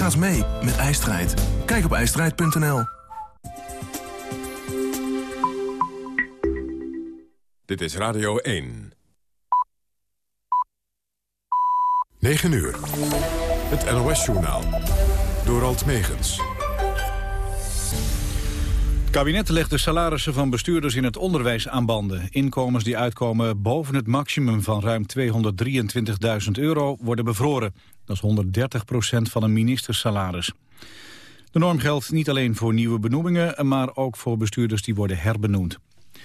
Schaats mee met IJstrijd. Kijk op ijstrijd.nl. Dit is Radio 1. 9 uur. Het NOS-journaal. Door Alt Megens. Het kabinet legt de salarissen van bestuurders in het onderwijs aan banden. Inkomens die uitkomen boven het maximum van ruim 223.000 euro worden bevroren. Dat is 130 procent van een ministersalaris. De norm geldt niet alleen voor nieuwe benoemingen... maar ook voor bestuurders die worden herbenoemd. De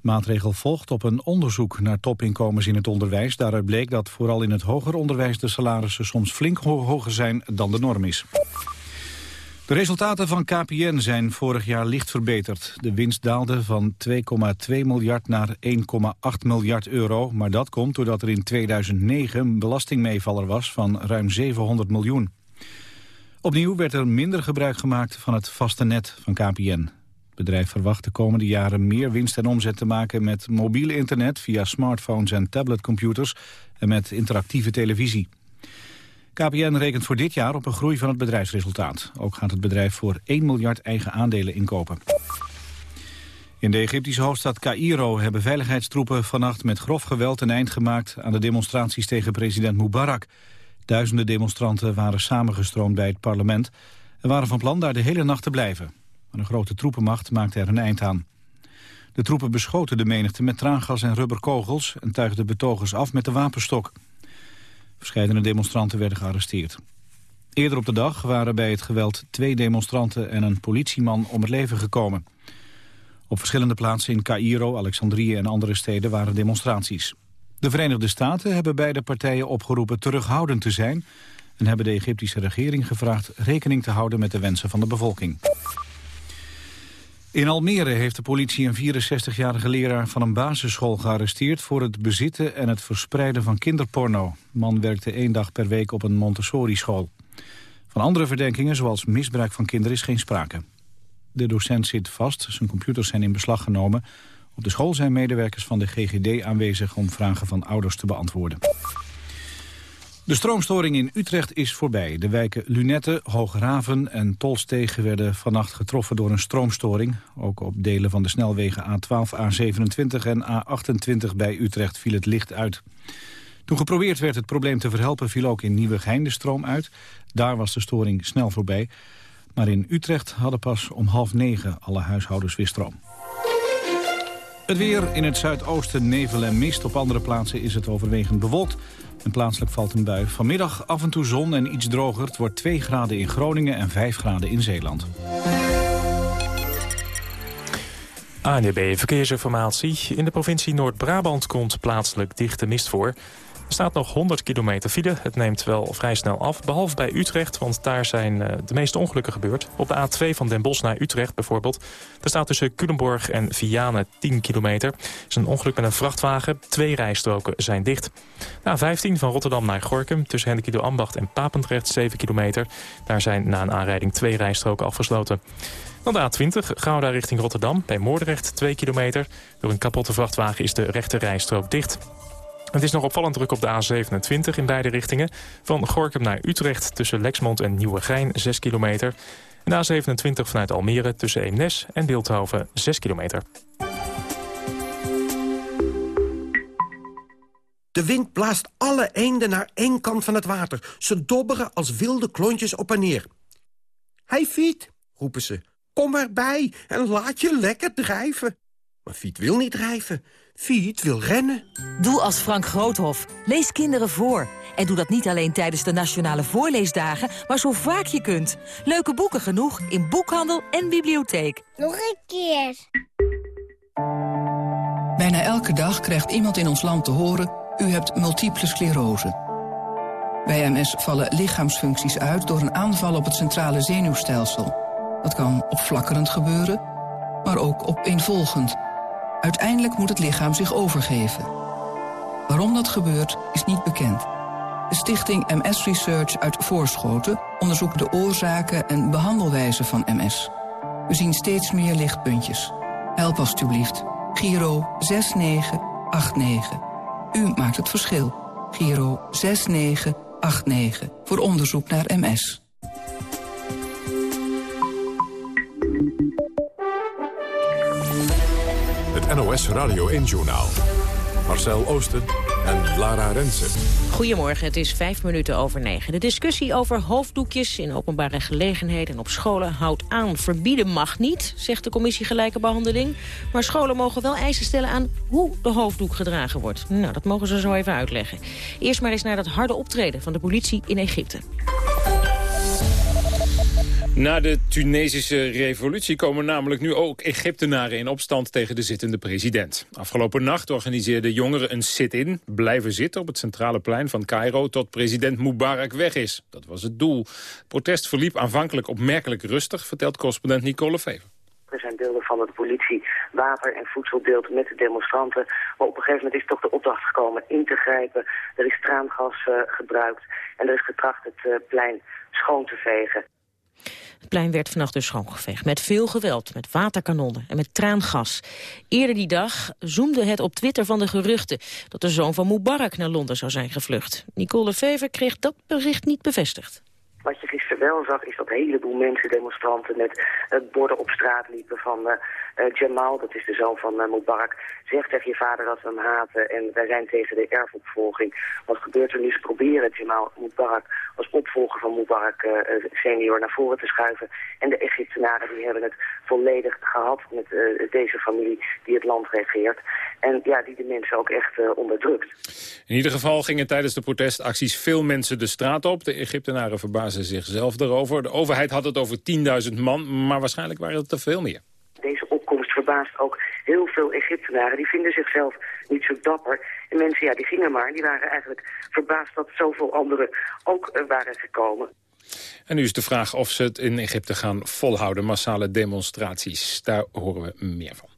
maatregel volgt op een onderzoek naar topinkomens in het onderwijs. Daaruit bleek dat vooral in het hoger onderwijs de salarissen soms flink hoger zijn dan de norm is. De resultaten van KPN zijn vorig jaar licht verbeterd. De winst daalde van 2,2 miljard naar 1,8 miljard euro. Maar dat komt doordat er in 2009 een belastingmeevaller was van ruim 700 miljoen. Opnieuw werd er minder gebruik gemaakt van het vaste net van KPN. Het bedrijf verwacht de komende jaren meer winst en omzet te maken met mobiel internet via smartphones en tabletcomputers en met interactieve televisie. KPN rekent voor dit jaar op een groei van het bedrijfsresultaat. Ook gaat het bedrijf voor 1 miljard eigen aandelen inkopen. In de Egyptische hoofdstad Cairo hebben veiligheidstroepen vannacht met grof geweld een eind gemaakt aan de demonstraties tegen president Mubarak. Duizenden demonstranten waren samengestroomd bij het parlement en waren van plan daar de hele nacht te blijven. Maar een grote troepenmacht maakte er een eind aan. De troepen beschoten de menigte met traangas en rubberkogels en tuigden betogers af met de wapenstok. Verscheidene demonstranten werden gearresteerd. Eerder op de dag waren bij het geweld twee demonstranten en een politieman om het leven gekomen. Op verschillende plaatsen in Cairo, Alexandrië en andere steden waren demonstraties. De Verenigde Staten hebben beide partijen opgeroepen terughoudend te zijn... en hebben de Egyptische regering gevraagd rekening te houden met de wensen van de bevolking. In Almere heeft de politie een 64-jarige leraar van een basisschool gearresteerd... voor het bezitten en het verspreiden van kinderporno. De man werkte één dag per week op een Montessori-school. Van andere verdenkingen, zoals misbruik van kinderen, is geen sprake. De docent zit vast, zijn computers zijn in beslag genomen. Op de school zijn medewerkers van de GGD aanwezig om vragen van ouders te beantwoorden. De stroomstoring in Utrecht is voorbij. De wijken Lunette, Hoograven en Tolstegen werden vannacht getroffen door een stroomstoring. Ook op delen van de snelwegen A12, A27 en A28 bij Utrecht viel het licht uit. Toen geprobeerd werd het probleem te verhelpen viel ook in Nieuwegein de stroom uit. Daar was de storing snel voorbij. Maar in Utrecht hadden pas om half negen alle huishoudens weer stroom. Het weer in het zuidoosten nevel en mist. Op andere plaatsen is het overwegend bewolkt. En plaatselijk valt een bui. Vanmiddag af en toe zon en iets droger. Het wordt 2 graden in Groningen en 5 graden in Zeeland. ANDB Verkeersinformatie. In de provincie Noord-Brabant komt plaatselijk dichte mist voor. Er staat nog 100 kilometer file. Het neemt wel vrij snel af, behalve bij Utrecht... want daar zijn uh, de meeste ongelukken gebeurd. Op de A2 van Den Bosch naar Utrecht bijvoorbeeld. Er staat tussen Culemborg en Vianen 10 kilometer. Er is een ongeluk met een vrachtwagen. Twee rijstroken zijn dicht. De A15 van Rotterdam naar Gorkum... tussen Hendekido Ambacht en Papendrecht 7 kilometer. Daar zijn na een aanrijding twee rijstroken afgesloten. Dan de A20, Gouda richting Rotterdam, bij Moordrecht 2 kilometer. Door een kapotte vrachtwagen is de rechte rijstrook dicht. Het is nog opvallend druk op de A27 in beide richtingen. Van Gorkum naar Utrecht tussen Lexmond en Nieuwegein 6 kilometer. En de A27 vanuit Almere tussen Eemnes en Beeldhoven 6 kilometer. De wind blaast alle eenden naar één kant van het water. Ze dobberen als wilde klontjes op en neer. Hey Fiet, roepen ze, kom erbij en laat je lekker drijven. Maar Fiet wil niet drijven. Fiet wil rennen. Doe als Frank Groothof. Lees kinderen voor. En doe dat niet alleen tijdens de Nationale Voorleesdagen, maar zo vaak je kunt. Leuke boeken genoeg in boekhandel en bibliotheek. Nog een keer. Bijna elke dag krijgt iemand in ons land te horen... u hebt multiple sclerose. Bij MS vallen lichaamsfuncties uit door een aanval op het centrale zenuwstelsel. Dat kan opflakkerend gebeuren, maar ook opeenvolgend... Uiteindelijk moet het lichaam zich overgeven. Waarom dat gebeurt, is niet bekend. De stichting MS Research uit Voorschoten onderzoekt de oorzaken en behandelwijze van MS. We zien steeds meer lichtpuntjes. Help alstublieft. Giro 6989. U maakt het verschil. Giro 6989. Voor onderzoek naar MS. NOS Radio 1-journaal. Marcel Oosten en Lara Rensen. Goedemorgen, het is vijf minuten over negen. De discussie over hoofddoekjes in openbare gelegenheden en op scholen houdt aan. Verbieden mag niet, zegt de commissie Gelijke Behandeling. Maar scholen mogen wel eisen stellen aan hoe de hoofddoek gedragen wordt. Nou, dat mogen ze zo even uitleggen. Eerst maar eens naar dat harde optreden van de politie in Egypte. Na de Tunesische revolutie komen namelijk nu ook Egyptenaren in opstand tegen de zittende president. Afgelopen nacht organiseerden jongeren een sit-in, blijven zitten op het centrale plein van Cairo tot president Mubarak weg is. Dat was het doel. Het protest verliep aanvankelijk opmerkelijk rustig, vertelt correspondent Nicole Fever. Er zijn beelden van dat de politie water en voedsel deelt met de demonstranten. Maar op een gegeven moment is toch de opdracht gekomen in te grijpen. Er is traangas uh, gebruikt en er is getracht het uh, plein schoon te vegen. Het plein werd vannacht dus schoongeveegd. Met veel geweld, met waterkanonnen en met traangas. Eerder die dag zoomde het op Twitter van de geruchten... dat de zoon van Mubarak naar Londen zou zijn gevlucht. Nicole Fever kreeg dat bericht niet bevestigd. Wat je gisteren wel zag is dat een heleboel mensen, demonstranten... met uh, borden op straat liepen van uh, Jamal, dat is de zoon van Mubarak... zeg tegen je vader dat we hem haten en wij zijn tegen de erfopvolging. Wat gebeurt er nu? Ze proberen Jamal Mubarak als opvolger van Mubarak senior naar voren te schuiven. En de Egyptenaren die hebben het volledig gehad met deze familie die het land regeert. En ja, die de mensen ook echt onderdrukt. In ieder geval gingen tijdens de protestacties veel mensen de straat op. De Egyptenaren verbazen zichzelf erover. De overheid had het over 10.000 man, maar waarschijnlijk waren het er veel meer. Verbaast ook heel veel Egyptenaren. Die vinden zichzelf niet zo dapper. En mensen, ja, die gingen maar. Die waren eigenlijk verbaasd dat zoveel anderen ook uh, waren gekomen. En nu is de vraag of ze het in Egypte gaan volhouden. Massale demonstraties, daar horen we meer van.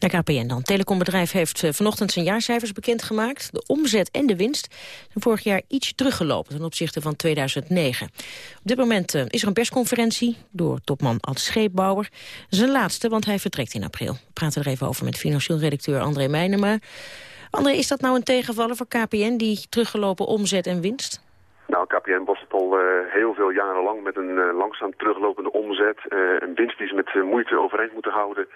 Naar KPN dan. Telecombedrijf heeft eh, vanochtend zijn jaarcijfers bekendgemaakt. De omzet en de winst zijn vorig jaar iets teruggelopen ten opzichte van 2009. Op dit moment uh, is er een persconferentie door topman Ad Scheepbouwer. Zijn laatste, want hij vertrekt in april. We praten er even over met financieel redacteur André Meijnema. André, is dat nou een tegenvaller voor KPN, die teruggelopen omzet en winst? Nou, KPN heel veel jaren lang met een uh, langzaam teruglopende omzet. Uh, een winst die ze met moeite overeind moeten houden.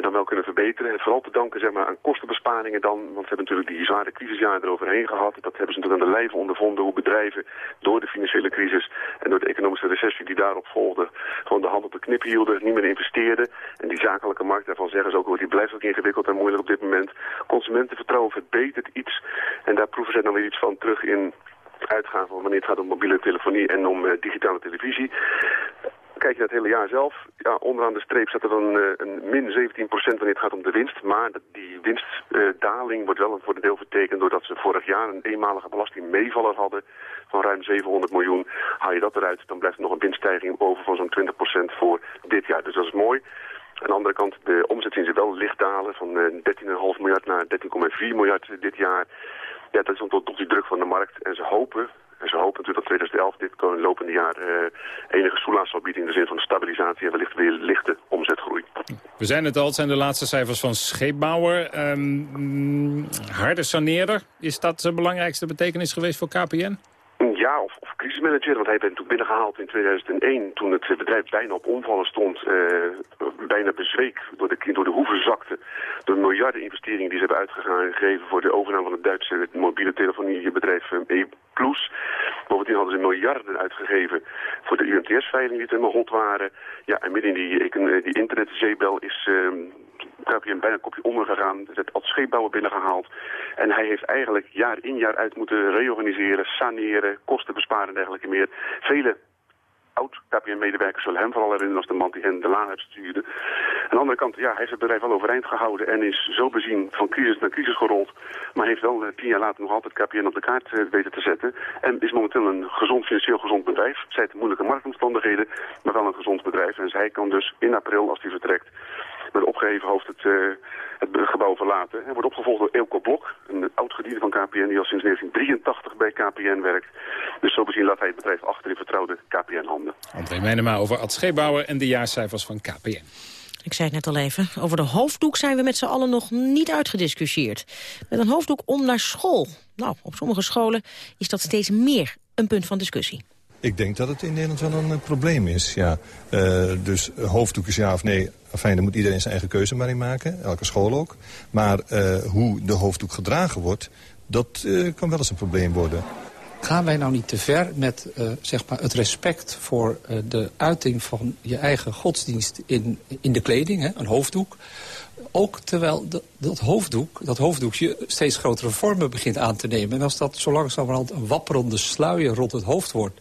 dan wel kunnen verbeteren. Het vooral te danken zeg maar, aan kostenbesparingen dan. Want we hebben natuurlijk die zware crisisjaren eroverheen gehad. Dat hebben ze natuurlijk aan de lijve ondervonden hoe bedrijven door de financiële crisis en door de economische recessie die daarop volgde, gewoon de hand op de knip hielden, niet meer investeerden. En die zakelijke markt, daarvan zeggen ze ook, die blijft ook ingewikkeld en moeilijk op dit moment. Consumentenvertrouwen verbetert iets. En daar proeven ze dan weer iets van terug in uitgaan van wanneer het gaat om mobiele telefonie en om uh, digitale televisie. Kijk je naar het hele jaar zelf, ja, onderaan de streep staat er dan uh, een min 17% wanneer het gaat om de winst. Maar die winstdaling wordt wel voor een deel vertekend doordat ze vorig jaar een eenmalige belastingmeevaller hadden van ruim 700 miljoen. Haal je dat eruit, dan blijft er nog een winststijging over van zo'n 20% voor dit jaar. Dus dat is mooi. Aan de andere kant, de omzet zien ze wel licht dalen van 13,5 miljard naar 13,4 miljard dit jaar. Ja, dat is tot, tot die druk van de markt. En ze hopen, en ze hopen natuurlijk dat 2011 dit lopende jaar uh, enige soelaas zal bieden in de zin van stabilisatie en wellicht weer lichte omzetgroei. We zijn het al, het zijn de laatste cijfers van scheepbouwer. Um, harde saneerder, is dat de belangrijkste betekenis geweest voor KPN? Ja, of, crisismanager, want hij werd toen binnengehaald in 2001... toen het bedrijf bijna op omvallen stond, uh, bijna bezweek, door de, door de hoeven zakte... door miljarden investeringen die ze hebben uitgegeven... voor de overname van het Duitse mobiele telefoniebedrijf E+. Bovendien hadden ze miljarden uitgegeven voor de UMTS-veiling die helemaal hot waren. Ja, en midden in die, die internetzeebel is... KPN bijna kopje ondergegaan, het Ad Scheepbouwer binnengehaald. En hij heeft eigenlijk jaar in jaar uit moeten reorganiseren, saneren, kosten besparen en dergelijke meer. Vele oud-KPN-medewerkers zullen hem vooral herinneren als de man die hen de laan uitstuurde. Aan de andere kant, ja, hij heeft het bedrijf wel overeind gehouden en is zo bezien van crisis naar crisis gerold. Maar heeft wel uh, tien jaar later nog altijd KPN op de kaart uh, weten te zetten. En is momenteel een gezond, financieel gezond bedrijf. Zij het moeilijke marktomstandigheden, maar wel een gezond bedrijf. En zij kan dus in april, als hij vertrekt, met opgeheven hoofd het, uh, het gebouw verlaten. Hij wordt opgevolgd door Eelco Blok, een oud-gediende van KPN die al sinds 1983 bij KPN werkt. Dus zo bezien laat hij het bedrijf achter in vertrouwde KPN-handen. André Meijnema over Ad Scheepbouwer en de jaarcijfers van KPN. Ik zei het net al even, over de hoofddoek zijn we met z'n allen nog niet uitgediscussieerd. Met een hoofddoek om naar school. Nou, op sommige scholen is dat steeds meer een punt van discussie. Ik denk dat het in Nederland wel een, probleem is, ja. Uh, dus hoofddoekjes ja of nee, enfin, daar moet iedereen zijn eigen keuze maar in maken. Elke school ook. Maar uh, hoe de hoofddoek gedragen wordt, dat uh, kan wel eens een probleem worden. Gaan wij nou niet te ver met uh, zeg maar het respect voor de uiting van je eigen godsdienst in, in de kleding, hè, een hoofddoek? Ook terwijl dat, hoofddoek, dat hoofddoekje steeds grotere vormen begint aan te nemen. En als dat zo langzamerhand een wapperende sluier rond het hoofd wordt...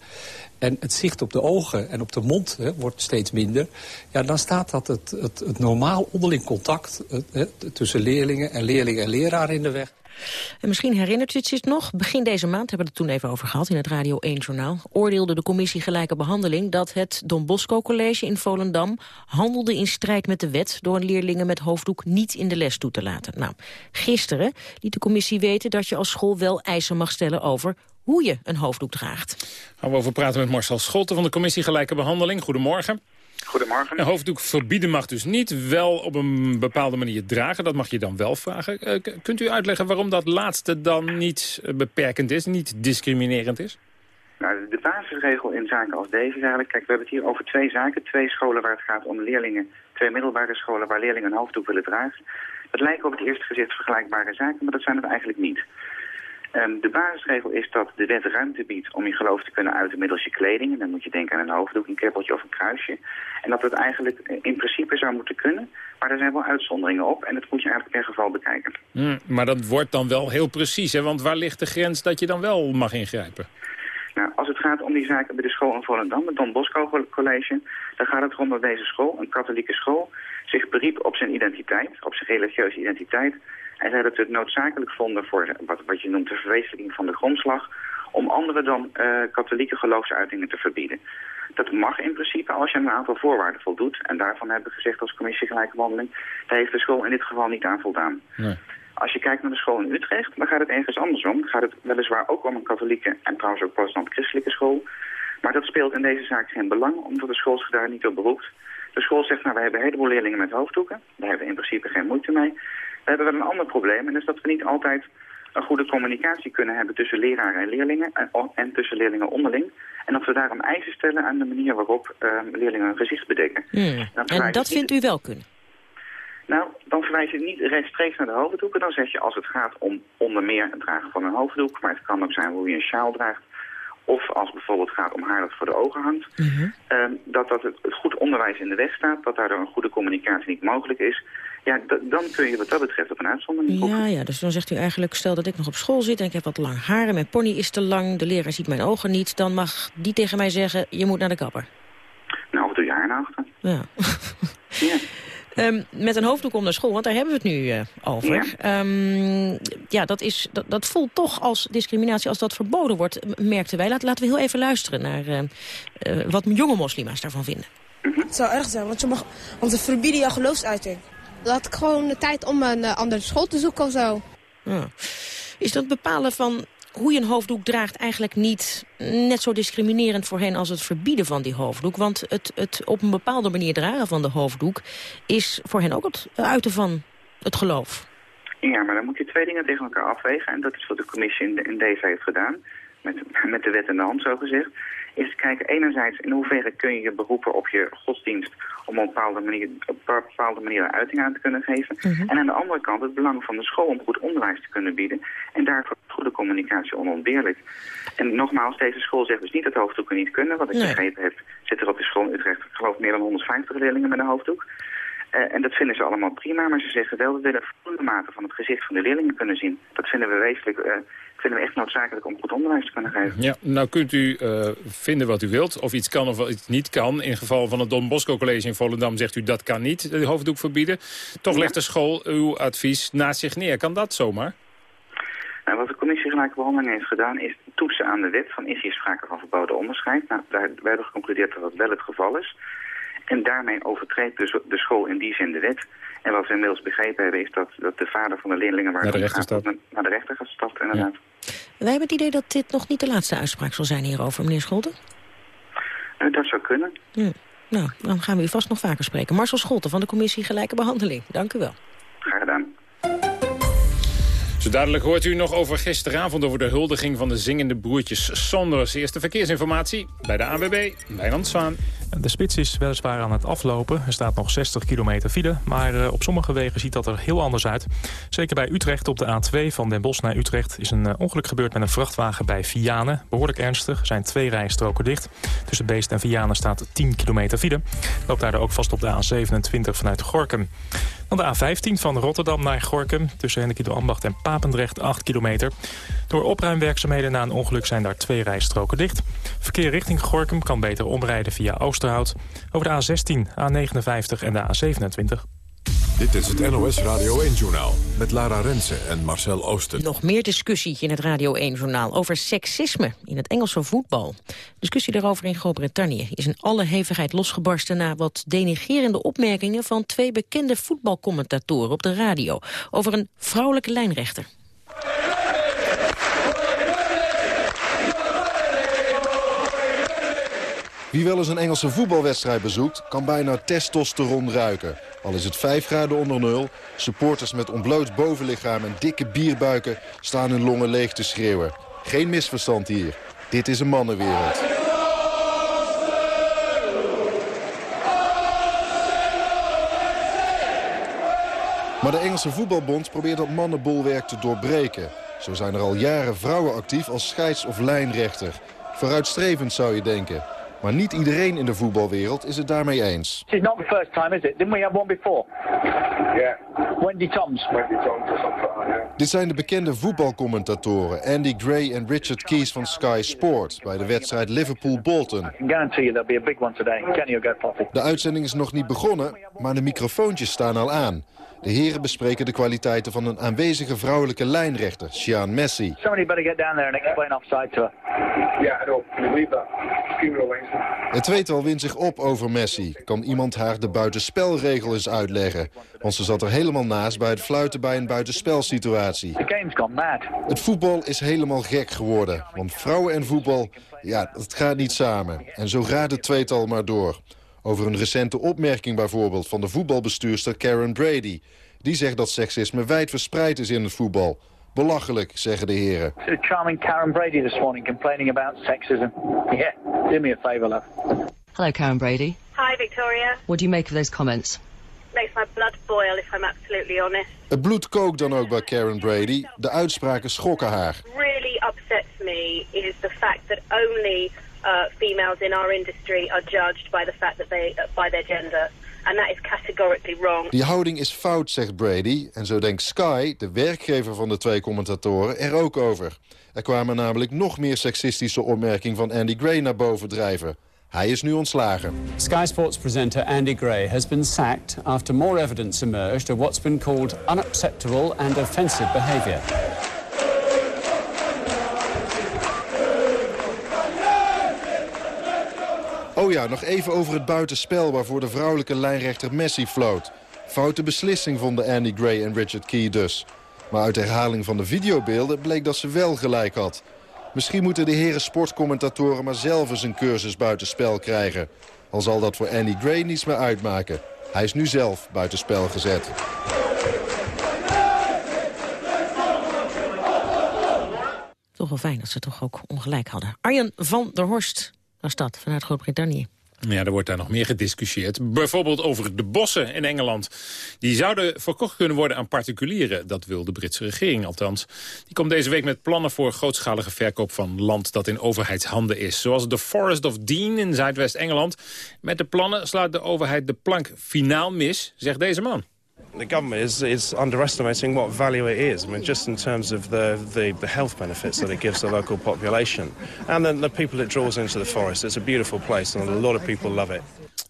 en het zicht op de ogen en op de mond hè, wordt steeds minder... Ja, dan staat dat het, het, het normaal onderling contact hè, tussen leerlingen en leerlingen en leraar in de weg. En misschien herinnert u het zich nog, begin deze maand hebben we het toen even over gehad in het Radio 1-journaal, oordeelde de commissie Gelijke Behandeling dat het Don Bosco College in Volendam handelde in strijd met de wet door leerlingen met hoofddoek niet in de les toe te laten. Nou, gisteren liet de commissie weten dat je als school wel eisen mag stellen over hoe je een hoofddoek draagt. Gaan we over praten met Marcel Scholten van de commissie Gelijke Behandeling. Goedemorgen. Goedemorgen. Een hoofddoek verbieden mag dus niet. Wel op een bepaalde manier dragen. Dat mag je dan wel vragen. Uh, kunt u uitleggen waarom dat laatste dan niet eh, beperkend is, niet discriminerend is? Nou, de basisregel in zaken als deze is eigenlijk... Kijk, we hebben het hier over twee zaken. Twee scholen waar het gaat om leerlingen. Twee middelbare scholen waar leerlingen een hoofddoek willen dragen. Dat lijken op het eerste gezicht vergelijkbare zaken, maar dat zijn het eigenlijk niet. Um, de basisregel is dat de wet ruimte biedt om je geloof te kunnen uiten middels je kleding. En dan moet je denken aan een hoofddoek, een keppeltje of een kruisje. En dat het eigenlijk in principe zou moeten kunnen. Maar er zijn wel uitzonderingen op en dat moet je eigenlijk per geval bekijken. Mm, maar dat wordt dan wel heel precies, hè? want waar ligt de grens dat je dan wel mag ingrijpen? Nou, als het gaat om die zaken bij de school in Volendam, het Don Bosco College... dan gaat het erom dat deze school, een katholieke school, zich beriep op zijn identiteit, op zijn religieuze identiteit... En zij dat het noodzakelijk vonden voor wat, wat je noemt de verwezenlijking van de grondslag... om andere dan uh, katholieke geloofsuitingen te verbieden. Dat mag in principe als je een aantal voorwaarden voldoet. En daarvan hebben we gezegd als commissie gelijke wandeling... daar heeft de school in dit geval niet aan voldaan. Nee. Als je kijkt naar de school in Utrecht, dan gaat het ergens andersom. Dan gaat het weliswaar ook om een katholieke en trouwens ook protestant-christelijke school. Maar dat speelt in deze zaak geen belang, omdat de school zich daar niet op beroept. De school zegt, nou, we hebben een heleboel leerlingen met hoofddoeken. Daar hebben we in principe geen moeite mee. We hebben wel een ander probleem en dat is dat we niet altijd een goede communicatie kunnen hebben tussen leraren en leerlingen en, en tussen leerlingen onderling. En dat we daarom eisen stellen aan de manier waarop uh, leerlingen hun gezicht bedekken. Hmm. En dat vindt u wel kunnen? Nou, dan verwijs je niet rechtstreeks naar de hoofddoeken. Dan zeg je als het gaat om onder meer het dragen van een hoofddoek, maar het kan ook zijn hoe je een sjaal draagt, of als bijvoorbeeld gaat om haar dat voor de ogen hangt, mm dat, dat het, het, goed onderwijs in de weg staat, dat daardoor een goede communicatie niet mogelijk is. Ja, dan kun je wat dat betreft op een uitzondering Ja, ja, dus dan zegt u eigenlijk, stel dat ik nog op school zit en ik heb wat lang haar en mijn pony is te lang, de leraar ziet mijn ogen niet, dan mag die tegen mij zeggen, je moet naar de kapper. Nou, doe je haar naar achter. Ja. ja. Um, met een hoofddoek om naar school, want daar hebben we het nu uh, over. Ja, um, ja dat, is, dat, dat, voelt toch als discriminatie als dat verboden wordt, merkten wij. Laten, laten we heel even luisteren naar uh, uh, wat jonge moslima's daarvan vinden. Het zou erg zijn, want, je mag, want ze verbieden jouw geloofsuiting. Laat ik gewoon de tijd om een andere school te zoeken of zo. Ja. Is dat bepalen van hoe je een hoofddoek draagt eigenlijk niet net zo discriminerend voor hen als het verbieden van die hoofddoek. Want het, het op een bepaalde manier dragen van de hoofddoek is voor hen ook het uiten van het geloof. Ja, maar dan moet je twee dingen tegen elkaar afwegen. En dat is wat de commissie in, in deze heeft gedaan. Met, met de wet in de hand, zo gezegd is kijken enerzijds in hoeverre kun je je beroepen op je godsdienst om op een bepaalde manier, op een bepaalde manier uiting aan te kunnen geven. Mhm. En aan de andere kant het belang van de school om goed onderwijs te kunnen bieden. En daarvoor is goede communicatie onontbeerlijk. En nogmaals, deze school zegt dus niet dat hoofddoeken niet kunnen. Wat ik nee. begrepen heb, zit er op de school in Utrecht, ik geloof meer dan 150 leerlingen met een hoofddoek. Uh, en dat vinden ze allemaal prima, maar ze zeggen wel, we willen voldoende mate van het gezicht van de leerlingen kunnen zien. Dat vinden we wezenlijk uh, vinden we echt noodzakelijk om goed onderwijs te kunnen geven. Ja, nou kunt u uh, vinden wat u wilt, of iets kan of iets niet kan. In geval van het Don Bosco College in Volendam zegt u dat kan niet, de hoofddoek verbieden. Toch legt de school uw advies naast zich neer. Kan dat zomaar? Nou, wat de commissie gelijke behandeling heeft gedaan is toetsen aan de wet van is hier sprake van verboden onderscheid. Nou, daar, wij hebben geconcludeerd dat dat wel het geval is. En daarmee overtreedt de, de school in die zin de wet. En wat we inmiddels begrepen hebben is dat, dat de vader van de leerlingen... Waar naar de rechter gaat, naar de rechter gaat stappen, inderdaad. Wij hebben het idee dat dit nog niet de laatste uitspraak zal zijn hierover, meneer Scholten. Uh, dat zou kunnen. Ja. Nou, dan gaan we u vast nog vaker spreken. Marcel Scholten van de Commissie Gelijke Behandeling. Dank u wel. Zo dadelijk hoort u nog over gisteravond over de huldiging van de zingende broertjes Sonders. Eerste verkeersinformatie bij de ANWB, Wijnand Zwaan. De spits is weliswaar aan het aflopen. Er staat nog 60 kilometer file, maar eh, op sommige wegen ziet dat er heel anders uit. Zeker bij Utrecht op de A2 van Den Bosch naar Utrecht is een eh, ongeluk gebeurd met een vrachtwagen bij Vianen. Behoorlijk ernstig, er zijn twee rijstroken dicht. Tussen Beest en Vianen staat 10 kilometer file. Loopt daar ook vast op de A27 vanuit Gorkum. Dan de A15 van Rotterdam naar Gorkum. Tussen Hennekido Ambacht en Papendrecht 8 kilometer. Door opruimwerkzaamheden na een ongeluk zijn daar twee rijstroken dicht. Verkeer richting Gorkum kan beter omrijden via Oosterhout. Over de A16, A59 en de A27. Dit is het NOS Radio 1-journaal met Lara Rensen en Marcel Oosten. Nog meer discussie in het Radio 1-journaal over seksisme in het Engelse voetbal. Discussie daarover in Groot-Brittannië is in alle hevigheid losgebarsten... na wat denigerende opmerkingen van twee bekende voetbalcommentatoren op de radio... over een vrouwelijke lijnrechter. Wie wel eens een Engelse voetbalwedstrijd bezoekt, kan bijna testosteron ruiken. Al is het 5 graden onder nul, supporters met ontbloot bovenlichaam en dikke bierbuiken staan hun longen leeg te schreeuwen. Geen misverstand hier. Dit is een mannenwereld. Maar de Engelse voetbalbond probeert dat mannenbolwerk te doorbreken. Zo zijn er al jaren vrouwen actief als scheids- of lijnrechter. Vooruitstrevend zou je denken. Maar niet iedereen in de voetbalwereld is het daarmee eens. This is not the first time, is it? Didn't we have one before? Yeah. Wendy Toms. Wendy Toms or something Dit zijn de bekende voetbalcommentatoren Andy Gray en Richard Keys van Sky Sport... bij de wedstrijd Liverpool-Bolton. I can guarantee you there'll be a big one today. Can you go potty? De uitzending is nog niet begonnen, maar de microfoontjes staan al aan. De heren bespreken de kwaliteiten van een aanwezige vrouwelijke lijnrechter, Sian Messi. Somebody better get down there and explain offside to her. Yeah, I know. Can you believe that? Het tweetal wint zich op over Messi. Kan iemand haar de buitenspelregel eens uitleggen? Want ze zat er helemaal naast bij het fluiten bij een buitenspelsituatie. The game's gone mad. Het voetbal is helemaal gek geworden. Want vrouwen en voetbal, ja, dat gaat niet samen. En zo gaat het tweetal maar door. Over een recente opmerking bijvoorbeeld van de voetbalbestuurster Karen Brady. Die zegt dat seksisme wijd verspreid is in het voetbal. Belachelijk, zeggen de heren. Charming Karen Brady this morning complaining about sexism. Yeah, do me a favour, love. Hello, Karen Brady. Hi, Victoria. What do you make of those comments? Makes my blood boil, if I'm absolutely honest. Het bloed kookt dan ook bij Karen Brady. De uitspraken schokken haar. Really upsets me is the fact that only uh, females in our industry are judged by the fact that they, uh, by their gender. And that is categorically wrong. Die houding is fout, zegt Brady. En zo denkt Sky, de werkgever van de twee commentatoren, er ook over. Er kwamen namelijk nog meer seksistische opmerkingen van Andy Gray naar boven drijven. Hij is nu ontslagen. Sky Sports presenter Andy Gray has been sacked after more evidence emerged of what's been called unacceptable and offensive behavior. Oh ja, nog even over het buitenspel waarvoor de vrouwelijke lijnrechter Messi floot. Foute beslissing vonden Andy Gray en Richard Key dus. Maar uit herhaling van de videobeelden bleek dat ze wel gelijk had. Misschien moeten de heren sportcommentatoren maar zelf eens een cursus buitenspel krijgen. Al zal dat voor Andy Gray niets meer uitmaken. Hij is nu zelf buitenspel gezet. Toch wel fijn dat ze toch ook ongelijk hadden. Arjen van der Horst was vanuit Groot-Brittannië. Ja, er wordt daar nog meer gediscussieerd. Bijvoorbeeld over de bossen in Engeland. Die zouden verkocht kunnen worden aan particulieren. Dat wil de Britse regering althans. Die komt deze week met plannen voor grootschalige verkoop van land dat in overheidshanden is. Zoals de Forest of Dean in Zuidwest-Engeland. Met de plannen slaat de overheid de plank finaal mis, zegt deze man. The government is, is underestimating what value it is. I mean, just in terms of the, the, the health benefits that it gives the local population. And then the people it draws into the forest. It's a beautiful place and a lot of people love it.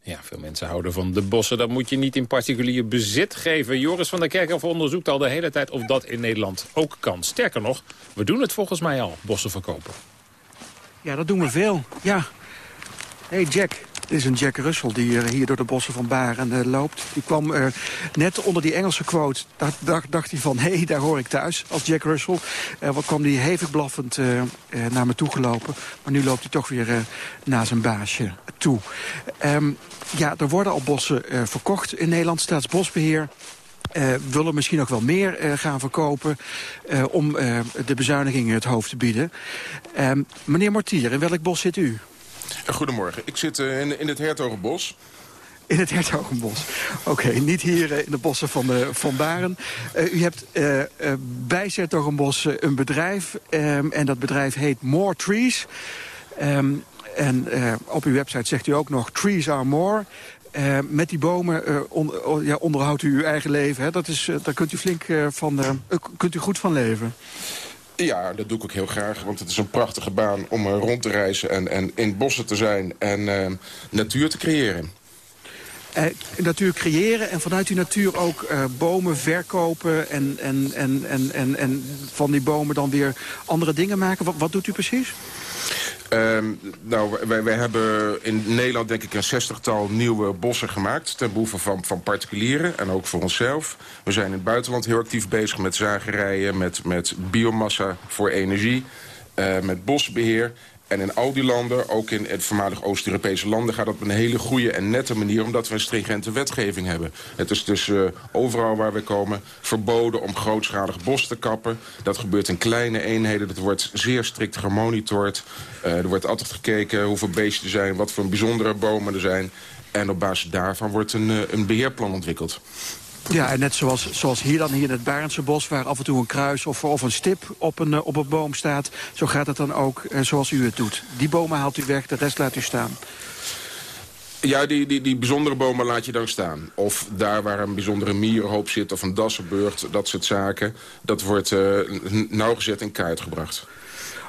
Ja, veel mensen houden van de bossen. Dat moet je niet in particulier bezit geven. Joris van der Kerkhoff onderzoekt al de hele tijd of dat in Nederland ook kan. Sterker nog, we doen het volgens mij al, bossen verkopen. Ja, dat doen we veel. Ja. hey Jack, dit is een Jack Russell die uh, hier door de bossen van Baren uh, loopt. Die kwam uh, net onder die Engelse quote. Dacht, dacht, hij van, hé, hey, daar hoor ik thuis als Jack Russell. wat kwam die hevig blaffend naar me toe gelopen. Maar nu loopt hij toch weer naar zijn baasje toe. Um, ja, er worden al bossen verkocht in Nederland. Staatsbosbeheer willen misschien ook wel meer gaan verkopen... om de bezuinigingen het hoofd te bieden. Ehm, meneer Mortier, in welk bos zit u? Goedemorgen. Ik zit in, in het Hertogenbos. In het Hertogenbos. Oké, niet hier in de bossen van, de, van Baren. u hebt bij Hertogenbos een bedrijf. Um, en dat bedrijf heet More Trees. Um, en op uw website zegt u ook nog Trees are more. Met die bomen on, ja, onderhoudt u uw eigen leven. Hè? Dat is, daar kunt u flink van, kunt u goed van leven. Ja, dat doe ik ook heel graag, want het is een prachtige baan om rond te reizen en, en in bossen te zijn en natuur te creëren. natuur creëren en vanuit die natuur ook bomen verkopen en, en, en, en, en, en van die bomen dan weer andere dingen maken. Wat, wat doet u precies? Um, nou, wij, hebben in Nederland denk ik een zestigtal nieuwe bossen gemaakt... ten behoeve van, van particulieren en ook voor onszelf. We zijn in het buitenland heel actief bezig met zagerijen... met, met biomassa voor energie, uh, met bosbeheer... En in al die landen, ook in het voormalig Oost-Europese landen... gaat dat op een hele goede en nette manier... omdat we een stringente wetgeving hebben. Het is dus uh, overal waar we komen verboden om grootschalig bos te kappen. Dat gebeurt in kleine eenheden. Dat wordt zeer strikt gemonitord. Uh, er wordt altijd gekeken hoeveel beesten er zijn... wat voor bijzondere bomen er zijn. En op basis daarvan wordt een, uh, een beheerplan ontwikkeld. Ja, en net zoals, zoals hier dan, hier in het Barendse bos... waar af en toe een kruis of, of een stip op een, op een boom staat... zo gaat het dan ook eh, zoals u het doet. Die bomen haalt u weg, de rest laat u staan. Ja, die, die, die bijzondere bomen laat je dan staan. Of daar waar een bijzondere mierenhoop zit of een dassenburgt, dat soort zaken. Dat wordt uh, nauwgezet in kaart gebracht.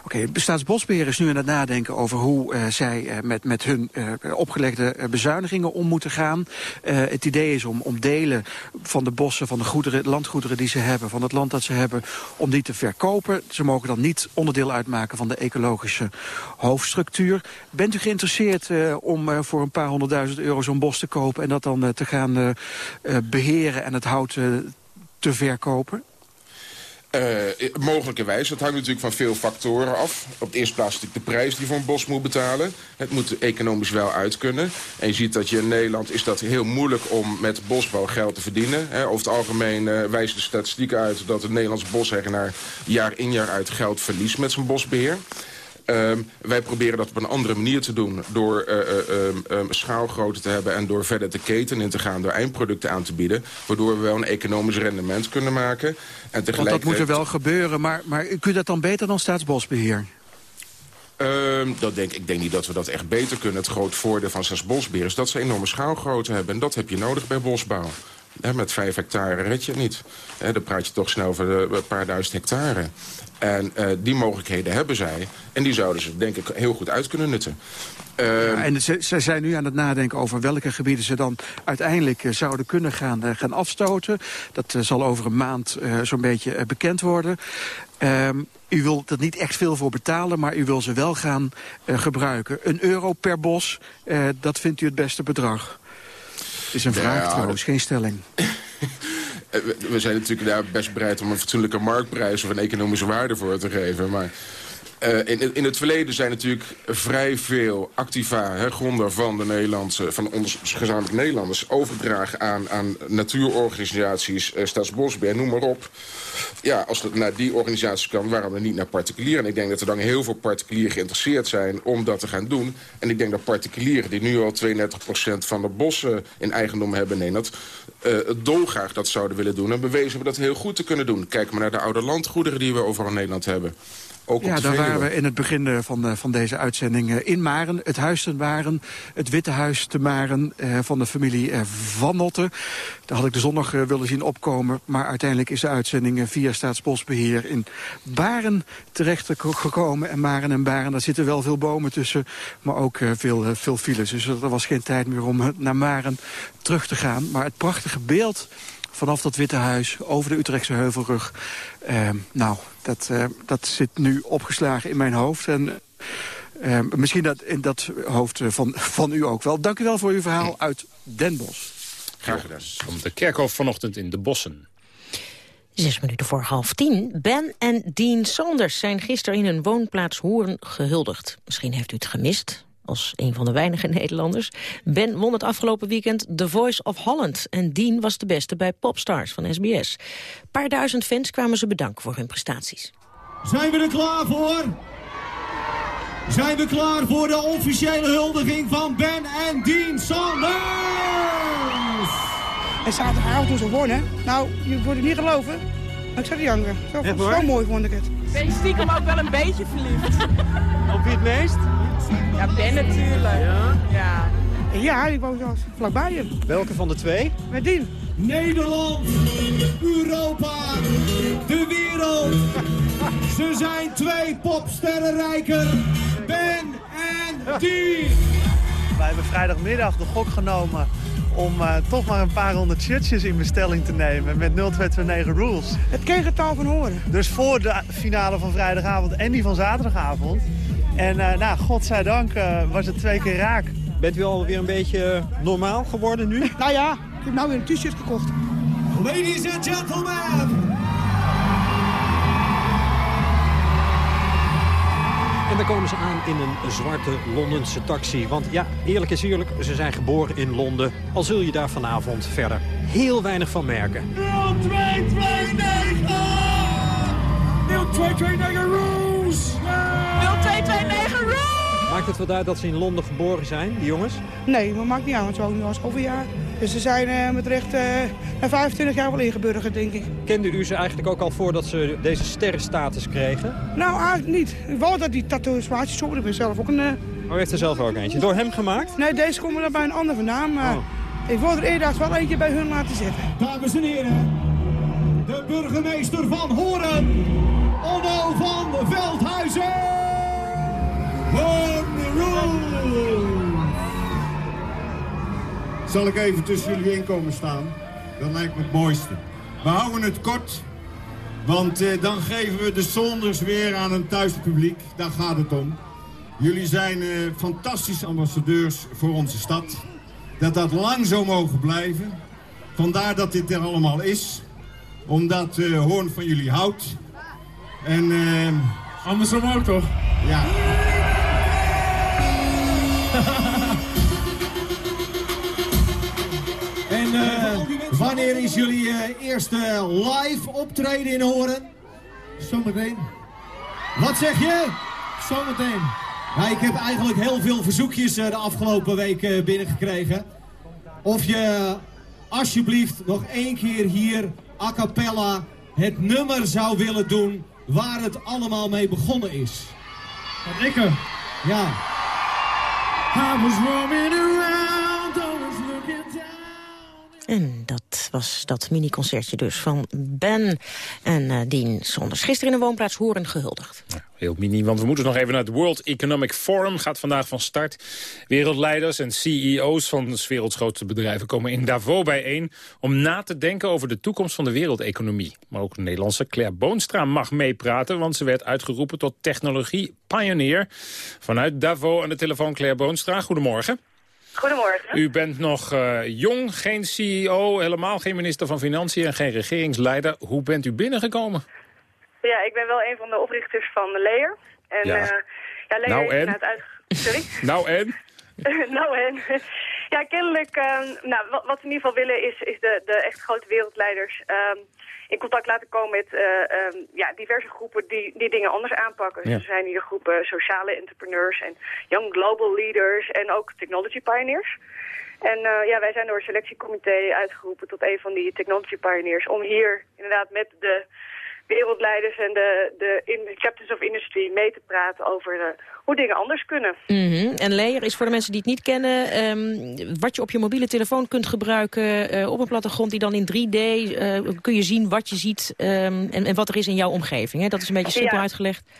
Oké, okay, is nu aan het nadenken over hoe uh, zij uh, met, met hun uh, opgelegde bezuinigingen om moeten gaan. het idee is om, om delen van de bossen, van de goederen, landgoederen die ze hebben, van het land dat ze hebben, om die te verkopen. Ze mogen dan niet onderdeel uitmaken van de ecologische hoofdstructuur. Bent u geïnteresseerd om voor een paar honderdduizend euro zo'n bos te kopen en dat dan te gaan beheren en het hout te verkopen? Uh, mogelijkerwijs. Dat hangt natuurlijk van veel factoren af. Op de eerste plaats natuurlijk de prijs die voor een bos moet betalen. Het moet economisch wel uit kunnen. En je ziet dat je in Nederland is dat heel moeilijk om met bosbouw geld te verdienen. Over het algemeen uh, wijst de statistiek uit dat de Nederlandse boseigenaar jaar in jaar uit geld verliest met zijn bosbeheer. Um, wij proberen dat op een andere manier te doen. Door uh, um, schaalgrootte te hebben en door verder te keten in te gaan. Door eindproducten aan te bieden. Waardoor we wel een economisch rendement kunnen maken. En tegelijkertijd... Want dat moet er wel gebeuren. Maar, maar kun je dat dan beter dan Staatsbosbeheer? Um, dat denk, ik denk niet dat we dat echt beter kunnen. Het groot voordeel van Staatsbosbeheer is dat ze enorme schaalgrootte hebben. En dat heb je nodig bij bosbouw. Met vijf hectare red je het niet. dan praat je toch snel over een paar duizend hectare. En uh, die mogelijkheden hebben zij. En die zouden ze denk ik heel goed uit kunnen nutten. Ja, en ze, zijn nu aan het nadenken over welke gebieden ze dan uiteindelijk uh, zouden kunnen gaan, uh, gaan afstoten. Dat zal over een maand zo'n beetje bekend worden. Ehm, u wilt er niet echt veel voor betalen, maar u wil ze wel gaan gebruiken. Een euro per bos, dat vindt u het beste bedrag? Het is een vraag ja, trouwens, geen stelling. we zijn natuurlijk daar best bereid om een fatsoenlijke marktprijs... of een economische waarde voor te geven. Maar uh, in, in, het verleden zijn natuurlijk vrij veel activa hè, gronden van de Nederlandse, van ons gezamenlijk Nederlanders overgedragen aan, aan natuurorganisaties, uh, Staatsbosbeheer, noem maar op. Ja, als het naar die organisaties kan, waarom dan niet naar particulieren? En ik denk dat er dan heel veel particulieren geïnteresseerd zijn om dat te gaan doen. En ik denk dat particulieren die nu al 32% van de bossen in eigendom hebben in Nederland, uh, dolgraag dat zouden willen doen. En bewezen we dat heel goed te kunnen doen. Kijk maar naar de oude landgoederen die we overal in Nederland hebben. Ook ja, daar waren we in het begin eh, van, de, van deze uitzending eh, in Maren. Het huis te Maren, het Witte Huis te Maren eh, van de familie eh, Van Notten. Daar had ik de zondag eh, willen zien opkomen. Maar uiteindelijk is de uitzending eh, via Staatsbosbeheer in Baren terecht gekomen. En Maren en Baren, daar zitten wel veel bomen tussen. Maar ook veel, veel files. Dus er was geen tijd meer om naar Maren terug te gaan. Maar het prachtige beeld vanaf dat Witte Huis over de Utrechtse Heuvelrug. Uh, nou, dat, uh, dat zit nu opgeslagen in mijn hoofd. En uh, misschien dat, in dat hoofd van, van u ook wel. Dank u wel voor uw verhaal uit Den Bosch. Graag gedaan. Om de kerkhof vanochtend in de bossen. Zes minuten voor half tien. Ben en Dean Sanders zijn gisteren in hun woonplaats Hoorn gehuldigd. Misschien heeft u het gemist. Als een van de weinige Nederlanders. Ben won het afgelopen weekend The Voice of Holland. En Dean was de beste bij Popstars van SBS. Een paar duizend fans kwamen ze bedanken voor hun prestaties. Zijn we er klaar voor? Zijn we klaar voor de officiële huldiging van Ben en Dean Sanders? En zaterdagavond toen ze wonnen, nou, je wordt het niet geloven. Maar ik zat te janken. Zo, zo mooi vond ik het. Ben je stiekem ook wel een beetje verliefd? Op wie het meest? Ja, Ben natuurlijk. Ja? Ja. Ja, ik woon zelfs vlakbij je. Welke van de twee? Met Dean. Nederland, Europa, de wereld. Ze zijn twee popsterren rijker. Ben en Dean. Wij hebben vrijdagmiddag de gok genomen om uh, toch maar een paar honderd shirtjes in bestelling te nemen met 0229 rules. Het kegeltal van horen. Dus voor de finale van vrijdagavond en die van zaterdagavond. En uh, nou, godzijdank uh, was het twee keer raak. Bent u alweer een beetje normaal geworden nu? nou ja, ik heb nou weer een t-shirt gekocht. Ladies and gentlemen, En dan komen ze aan in een zwarte Londense taxi. Want ja, eerlijk is eerlijk, ze zijn geboren in Londen. Al zul je daar vanavond verder heel weinig van merken. 0229! 0229 rules! 0229 rules! Maakt het wel uit dat ze in Londen geboren zijn, die jongens? Nee, maar maakt niet uit, want ze wonen nu al zoveel jaar. Dus ze zijn uh, met recht uh, na 25 jaar wel ingeburgerd, denk ik. Kende u ze eigenlijk ook al voordat ze deze sterrenstatus kregen? Nou, eigenlijk niet. Ik wou dat die tatoeages zo. Ik ben zelf ook een... Uh... Oh, heeft er zelf ook eentje. Door hem gemaakt? Nee, deze komen er bij een ander vandaan. Maar oh. ik wilde er eerder wel eentje bij hun laten zitten. Dames en heren, de burgemeester van Horen, Onno van Veldhuizen. Van Zal ik even tussen jullie in komen staan? Dat lijkt me het mooiste. We houden het kort, want eh, dan geven we de zonders weer aan een thuispubliek. Daar gaat het om. Jullie zijn eh, fantastische ambassadeurs voor onze stad. Dat dat lang zo mogen blijven. Vandaar dat dit er allemaal is. Omdat uh, Hoorn van jullie houdt. En... Andersom ook toch? Ja. Wanneer is jullie uh, eerste live optreden in Horen? Zometeen. Wat zeg je? Zometeen. Nou, ik heb eigenlijk heel veel verzoekjes uh, de afgelopen week binnengekregen. Of je alsjeblieft nog één keer hier a cappella het nummer zou willen doen waar het allemaal mee begonnen is. Wat ik Ja. I was roaming around. En dat was dat mini-concertje dus van Ben en uh, Dien Sonders. Gisteren in de woonplaats Horen gehuldigd. Heel mini, want we moeten nog even naar het World Economic Forum. Gaat vandaag van start. Wereldleiders en CEO's van werelds grootste bedrijven komen in Davos bijeen... om na te denken over de toekomst van de wereldeconomie. Maar ook de Nederlandse Claire Boonstra mag meepraten... want ze werd uitgeroepen tot technologie-pioneer. Vanuit Davos aan de telefoon Claire Boonstra. Goedemorgen. Goedemorgen. U bent nog uh, jong, geen CEO, helemaal geen minister van Financiën en geen regeringsleider. Hoe bent u binnengekomen? Ja, ik ben wel een van de oprichters van Layer. En, ja. Uh, ja, Layer nou en? Uit... Sorry? nou en? nou en? Ja, kennelijk, uh, nou, wat, wat, we in ieder geval willen is, is de, de echt grote wereldleiders in contact laten komen met uh, um, ja, diverse groepen die, die dingen anders aanpakken. Dus er zijn hier groepen sociale entrepreneurs en young global leaders en ook technology pioneers. En uh, ja, wij zijn door een selectiecomité uitgeroepen tot een van die technology pioneers om hier inderdaad met de wereldleiders en de, de, in, de captains of industry mee te praten over uh, hoe dingen anders kunnen. Mhm. En Layer is voor de mensen die het niet kennen... ehm, wat je op je mobiele telefoon kunt gebruiken eh, op een plattegrond... die dan in 3D eh, kun je zien wat je ziet ehm, en, en wat er is in jouw omgeving. Hè? Dat is een beetje simpel Ja. uitgelegd.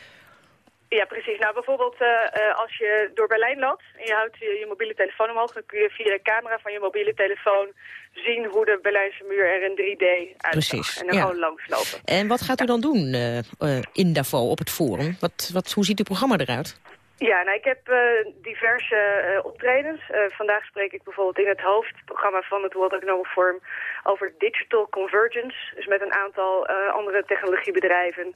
Ja, precies. Nou, bijvoorbeeld eh, eh, als je door Berlijn loopt en je houdt je, je mobiele telefoon omhoog, dan kun je via de camera van je mobiele telefoon zien hoe de Berlijnse muur er in 3D uitzag. Precies, En dan ja. gewoon langslopen. En wat gaat u dan doen eh, in Davos op het forum? Wat, wat, hoe ziet uw programma eruit? Ja, nou, ik heb diverse optredens. Vandaag spreek ik bijvoorbeeld in het hoofdprogramma van het World Economic Forum over digital convergence. Dus met een aantal andere technologiebedrijven.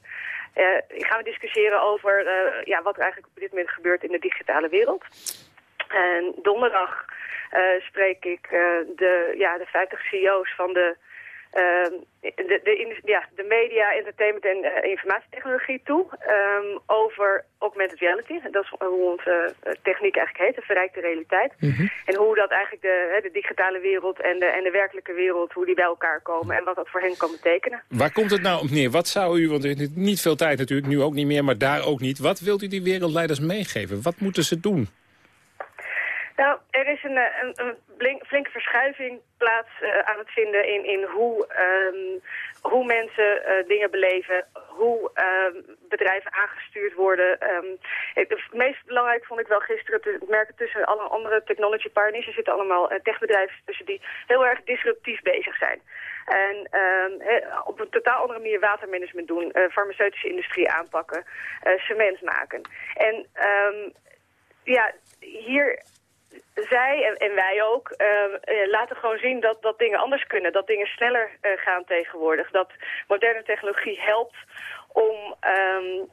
Eh, gaan we discussiëren over eh, ja, wat er eigenlijk op dit moment gebeurt in de digitale wereld. En donderdag uh, spreek ik de, ja, de 50 CEO's van de, de, de, ja, de media, entertainment en uh, informatietechnologie toe um, over augmented reality. Dat is hoe onze techniek eigenlijk heet, de verrijkte realiteit. Mm -hmm. En hoe dat eigenlijk de, de digitale wereld en de, en de werkelijke wereld, hoe die bij elkaar komen en wat dat voor hen kan betekenen. Waar komt het nou op neer? Wat zou u, want u heeft niet veel tijd natuurlijk, nu ook niet meer, maar daar ook niet. Wat wilt u die wereldleiders meegeven? Wat moeten ze doen? Nou, er is een, een, een blink, flinke verschuiving plaats uh, aan het vinden in, in hoe, um, hoe mensen uh, dingen beleven, hoe um, bedrijven aangestuurd worden. Het meest belangrijk vond ik wel gisteren te merken tussen alle andere technology partners. Er zitten allemaal techbedrijven tussen die heel erg disruptief bezig zijn. En op een totaal andere manier watermanagement doen, farmaceutische industrie aanpakken, cement maken. En ja, hier zij en, en wij ook uh, uh, laten gewoon zien dat, dat dingen anders kunnen. Dat dingen sneller uh, gaan tegenwoordig. Dat moderne technologie helpt om, um,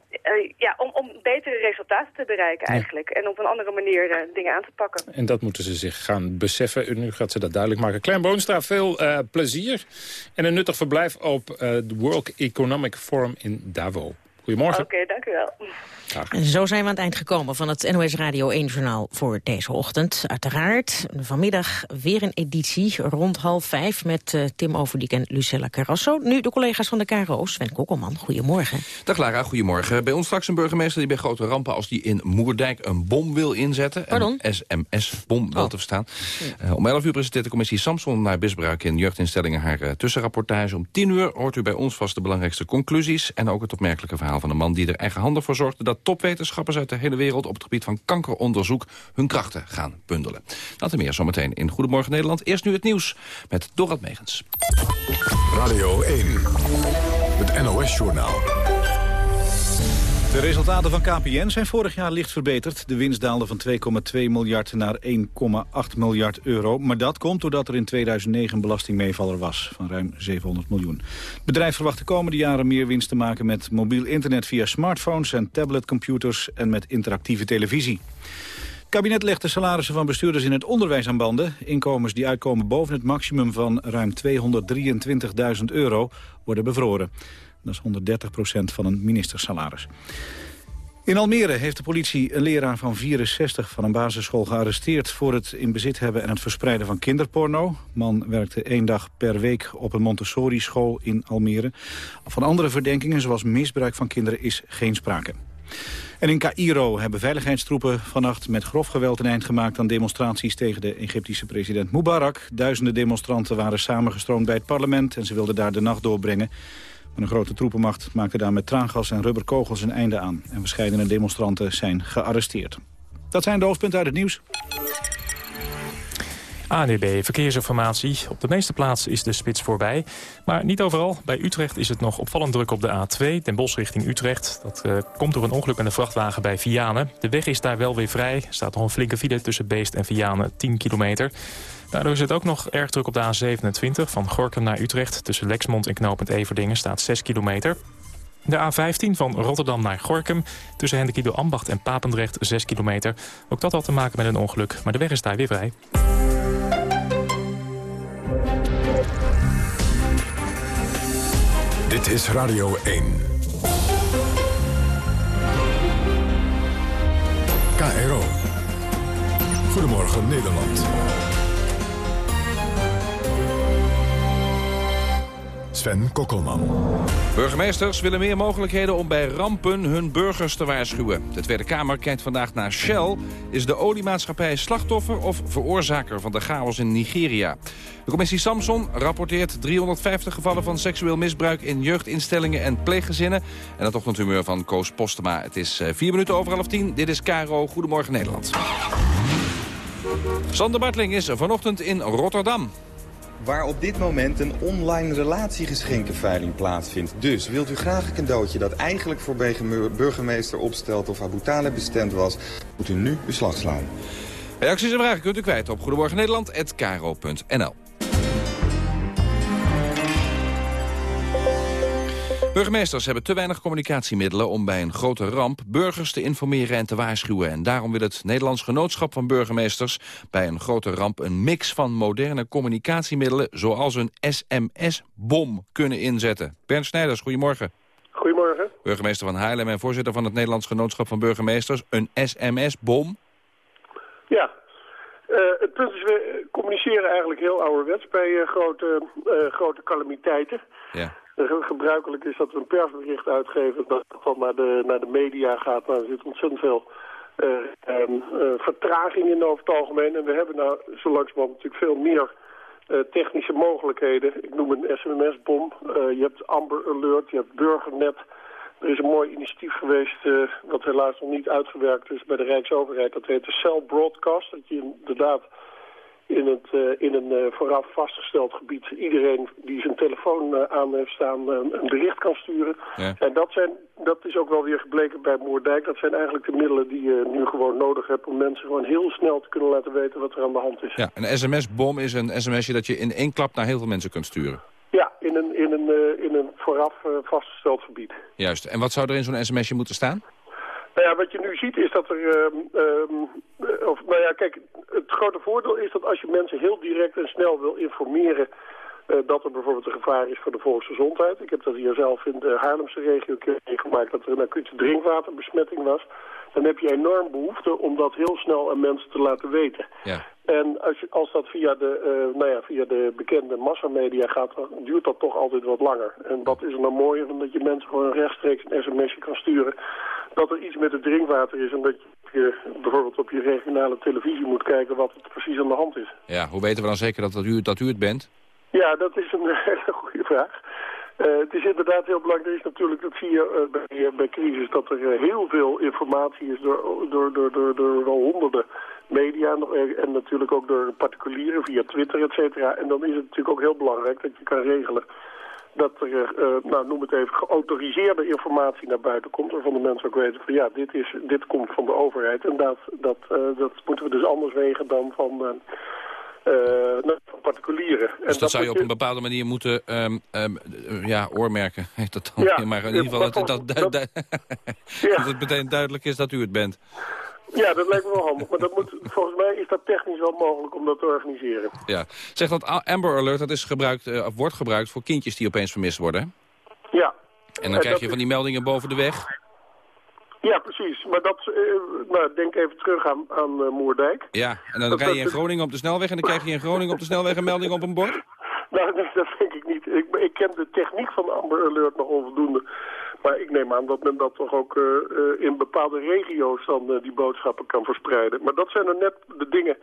ja, om, om betere resultaten te bereiken eigenlijk. Ja. En op een andere manier dingen aan te pakken. En dat moeten ze zich gaan beseffen. Nu gaat ze dat duidelijk maken. Klein Boonstra, veel plezier en een nuttig verblijf op het World Economic Forum in Davos. Goedemorgen. Oké, okay, dank u wel. En zo zijn we aan het eind gekomen van het NOS Radio 1-journaal voor deze ochtend. Uiteraard vanmiddag weer een editie rond half vijf met uh, Tim Overdiek en Lucella Carrasso. Nu de collega's van de KRO, Sven Kokkelman, goedemorgen. Dag Lara, goedemorgen. Bij ons straks een burgemeester die bij grote rampen als die in Moerdijk een bom wil inzetten. Pardon? Een SMS-bom wel oh. te verstaan. Uh, om 11 uur presenteert de commissie Samson naar misbruik in jeugdinstellingen haar uh, tussenrapportage. Om 10 uur hoort u bij ons vast de belangrijkste conclusies en ook het opmerkelijke verhaal van een man die er eigenhandig voor zorgde dat topwetenschappers uit de hele wereld op het gebied van kankeronderzoek hun krachten gaan bundelen. Dat en meer zometeen in Goedemorgen Nederland. Eerst nu het nieuws met Dorad Megens. Radio 1, het NOS-journaal. De resultaten van KPN zijn vorig jaar licht verbeterd. De winst daalde van 2,2 miljard naar 1,8 miljard euro. Maar dat komt doordat er in 2009 een belastingmeevaller was van ruim 700 miljoen. Het bedrijf verwacht de komende jaren meer winst te maken met mobiel internet via smartphones en tabletcomputers en met interactieve televisie. Het kabinet legt de salarissen van bestuurders in het onderwijs aan banden. Inkomens die uitkomen boven het maximum van ruim 223.000 euro worden bevroren. Dat is 130 procent van een ministersalaris. In Almere heeft de politie een leraar van 64 van een basisschool gearresteerd... voor het in bezit hebben en het verspreiden van kinderporno. Man werkte één dag per week op een Montessori-school in Almere. Van andere verdenkingen, zoals misbruik van kinderen, is geen sprake. En in Cairo hebben veiligheidstroepen vannacht met grof geweld een eind gemaakt aan demonstraties tegen de Egyptische president Mubarak. Duizenden demonstranten waren samengestroomd bij het parlement en ze wilden daar de nacht doorbrengen. Een grote troepenmacht maakte daar met traangas en rubberkogels een einde aan. En verscheidene demonstranten zijn gearresteerd. Dat zijn de hoofdpunten uit het nieuws. ANUB Verkeersinformatie. Op de meeste plaatsen is de spits voorbij. Maar niet overal. Bij Utrecht is het nog opvallend druk op de A2, Den Bosch richting Utrecht. Dat uh, komt door een ongeluk met een vrachtwagen bij Vianen. De weg is daar wel weer vrij. Er staat nog een flinke file tussen Beest en Vianen, 10 kilometer. Daardoor is het ook nog erg druk op de A27 van Gorkum naar Utrecht. Tussen Lexmond en Knopend Everdingen staat 6 kilometer. De A15 van Rotterdam naar Gorkum. Tussen Hendekido Ambacht en Papendrecht 6 kilometer. Ook dat had te maken met een ongeluk, maar de weg is daar weer vrij. Dit is Radio 1. KRO. Goedemorgen Nederland. Sven Kokkelman. Burgemeesters willen meer mogelijkheden om bij rampen hun burgers te waarschuwen. De Tweede Kamer kijkt vandaag naar Shell. Is de oliemaatschappij slachtoffer of veroorzaker van de chaos in Nigeria? De commissie Samson rapporteert 350 gevallen van seksueel misbruik... in jeugdinstellingen en pleeggezinnen. En het ochtendhumeur van Koos Postema. Het is eh, vier minuten over half tien. Dit is Caro. Goedemorgen Nederland. Sander Bartling is vanochtend in Rotterdam waar op dit moment een online relatiegeschenkenveiling plaatsvindt. Dus wilt u graag een cadeautje dat eigenlijk voor burgemeester Opstelt of Abu Talib bestemd was, moet u nu beslag slaan. Reacties en vragen kunt u kwijt op Goedemorgen Burgemeesters hebben te weinig communicatiemiddelen om bij een grote ramp burgers te informeren en te waarschuwen. En daarom wil het Nederlands Genootschap van Burgemeesters bij een grote ramp een mix van moderne communicatiemiddelen zoals een sms-bom kunnen inzetten. Bernd Snijders, goedemorgen. Goedemorgen. Burgemeester van Haarlem en voorzitter van het Nederlands Genootschap van Burgemeesters. Een sms-bom? Ja, uh, het punt is, we communiceren eigenlijk heel ouderwets bij uh, grote, uh, grote calamiteiten. Ja. Gebruikelijk is dat we een persbericht uitgeven dat dan naar de, naar de media gaat. Maar er zit ontzettend veel um, vertraging in over het algemeen. En we hebben nou zo langzamerhand natuurlijk veel meer technische mogelijkheden. Ik noem een sms-bom. je hebt Amber Alert, je hebt Burgernet... Er is een mooi initiatief geweest, wat helaas nog niet uitgewerkt is bij de Rijksoverheid. Dat heet de Cell Broadcast. Dat je inderdaad in, het, uh, in een uh, vooraf vastgesteld gebied iedereen die zijn telefoon aan heeft staan een bericht kan sturen. Ja. En dat, zijn, dat is ook wel weer gebleken bij Moerdijk. Dat zijn eigenlijk de middelen die je nu gewoon nodig hebt om mensen gewoon heel snel te kunnen laten weten wat er aan de hand is. Ja, een sms-bom is een sms'je dat je in één klap naar heel veel mensen kunt sturen. Ja, in een, in een, in een vooraf vastgesteld gebied. Juist. En wat zou er in zo'n sms'je moeten staan? Nou ja, wat je nu ziet is dat er... Uh, of, nou ja, kijk, het grote voordeel is dat als je mensen heel direct en snel wil informeren... Uh, dat er bijvoorbeeld een gevaar is voor de volksgezondheid. Ik heb dat hier zelf in de Haarlemse regio meegemaakt... dat er een acute drinkwaterbesmetting was. Dan heb je enorm behoefte om dat heel snel aan mensen te laten weten. Ja. En als, je, als dat via de, uh, nou ja, via de bekende massamedia gaat, dan duurt dat toch altijd wat langer. En wat is er nou mooier dan dat je mensen gewoon rechtstreeks een sms'je kan sturen... dat er iets met het drinkwater is en dat je bijvoorbeeld op je regionale televisie moet kijken wat er precies aan de hand is. Ja, hoe weten we dan zeker dat, dat, u, dat u het bent? Ja, dat is een hele goede vraag. Uh, het is inderdaad heel belangrijk. Er is natuurlijk, dat zie je uh, bij, bij crisis, dat er heel veel informatie is door, door, door, door, door wel honderden media en natuurlijk ook door particulieren via Twitter, et cetera. En dan is het natuurlijk ook heel belangrijk dat je kan regelen dat er, nou, noem het even, geautoriseerde informatie naar buiten komt. Waarvan de mensen ook weten van ja, dit, is, dit komt van de overheid. En dat, dat, dat moeten we dus anders wegen dan van, van particulieren. Dus dat, dat zou je op een bepaalde manier moeten, um, um, ja, oormerken. Heet dat dan? Ja, maar in ieder geval dat, dat, dat, dat, ja. het meteen duidelijk is dat u het bent. Ja, dat lijkt me wel handig. Maar dat moet, volgens mij is dat technisch wel mogelijk om dat te organiseren. Ja. Zeg dat Amber Alert, dat is gebruikt, uh, of wordt gebruikt voor kindjes die opeens vermist worden? Ja. En dan krijg je van die meldingen boven de weg? Ja, precies. Maar dat, uh, nou, denk even terug aan, aan uh, Moerdijk. Ja, en dan dat, rij je in Groningen op de snelweg en dan krijg je in Groningen op de snelweg een melding op een bord? Nou, dat, dat denk ik niet. Ik, ik ken de techniek van Amber Alert nog onvoldoende. Maar ik neem aan dat men dat toch ook uh, uh, in bepaalde regio's dan die boodschappen kan verspreiden. Maar dat zijn er net de dingen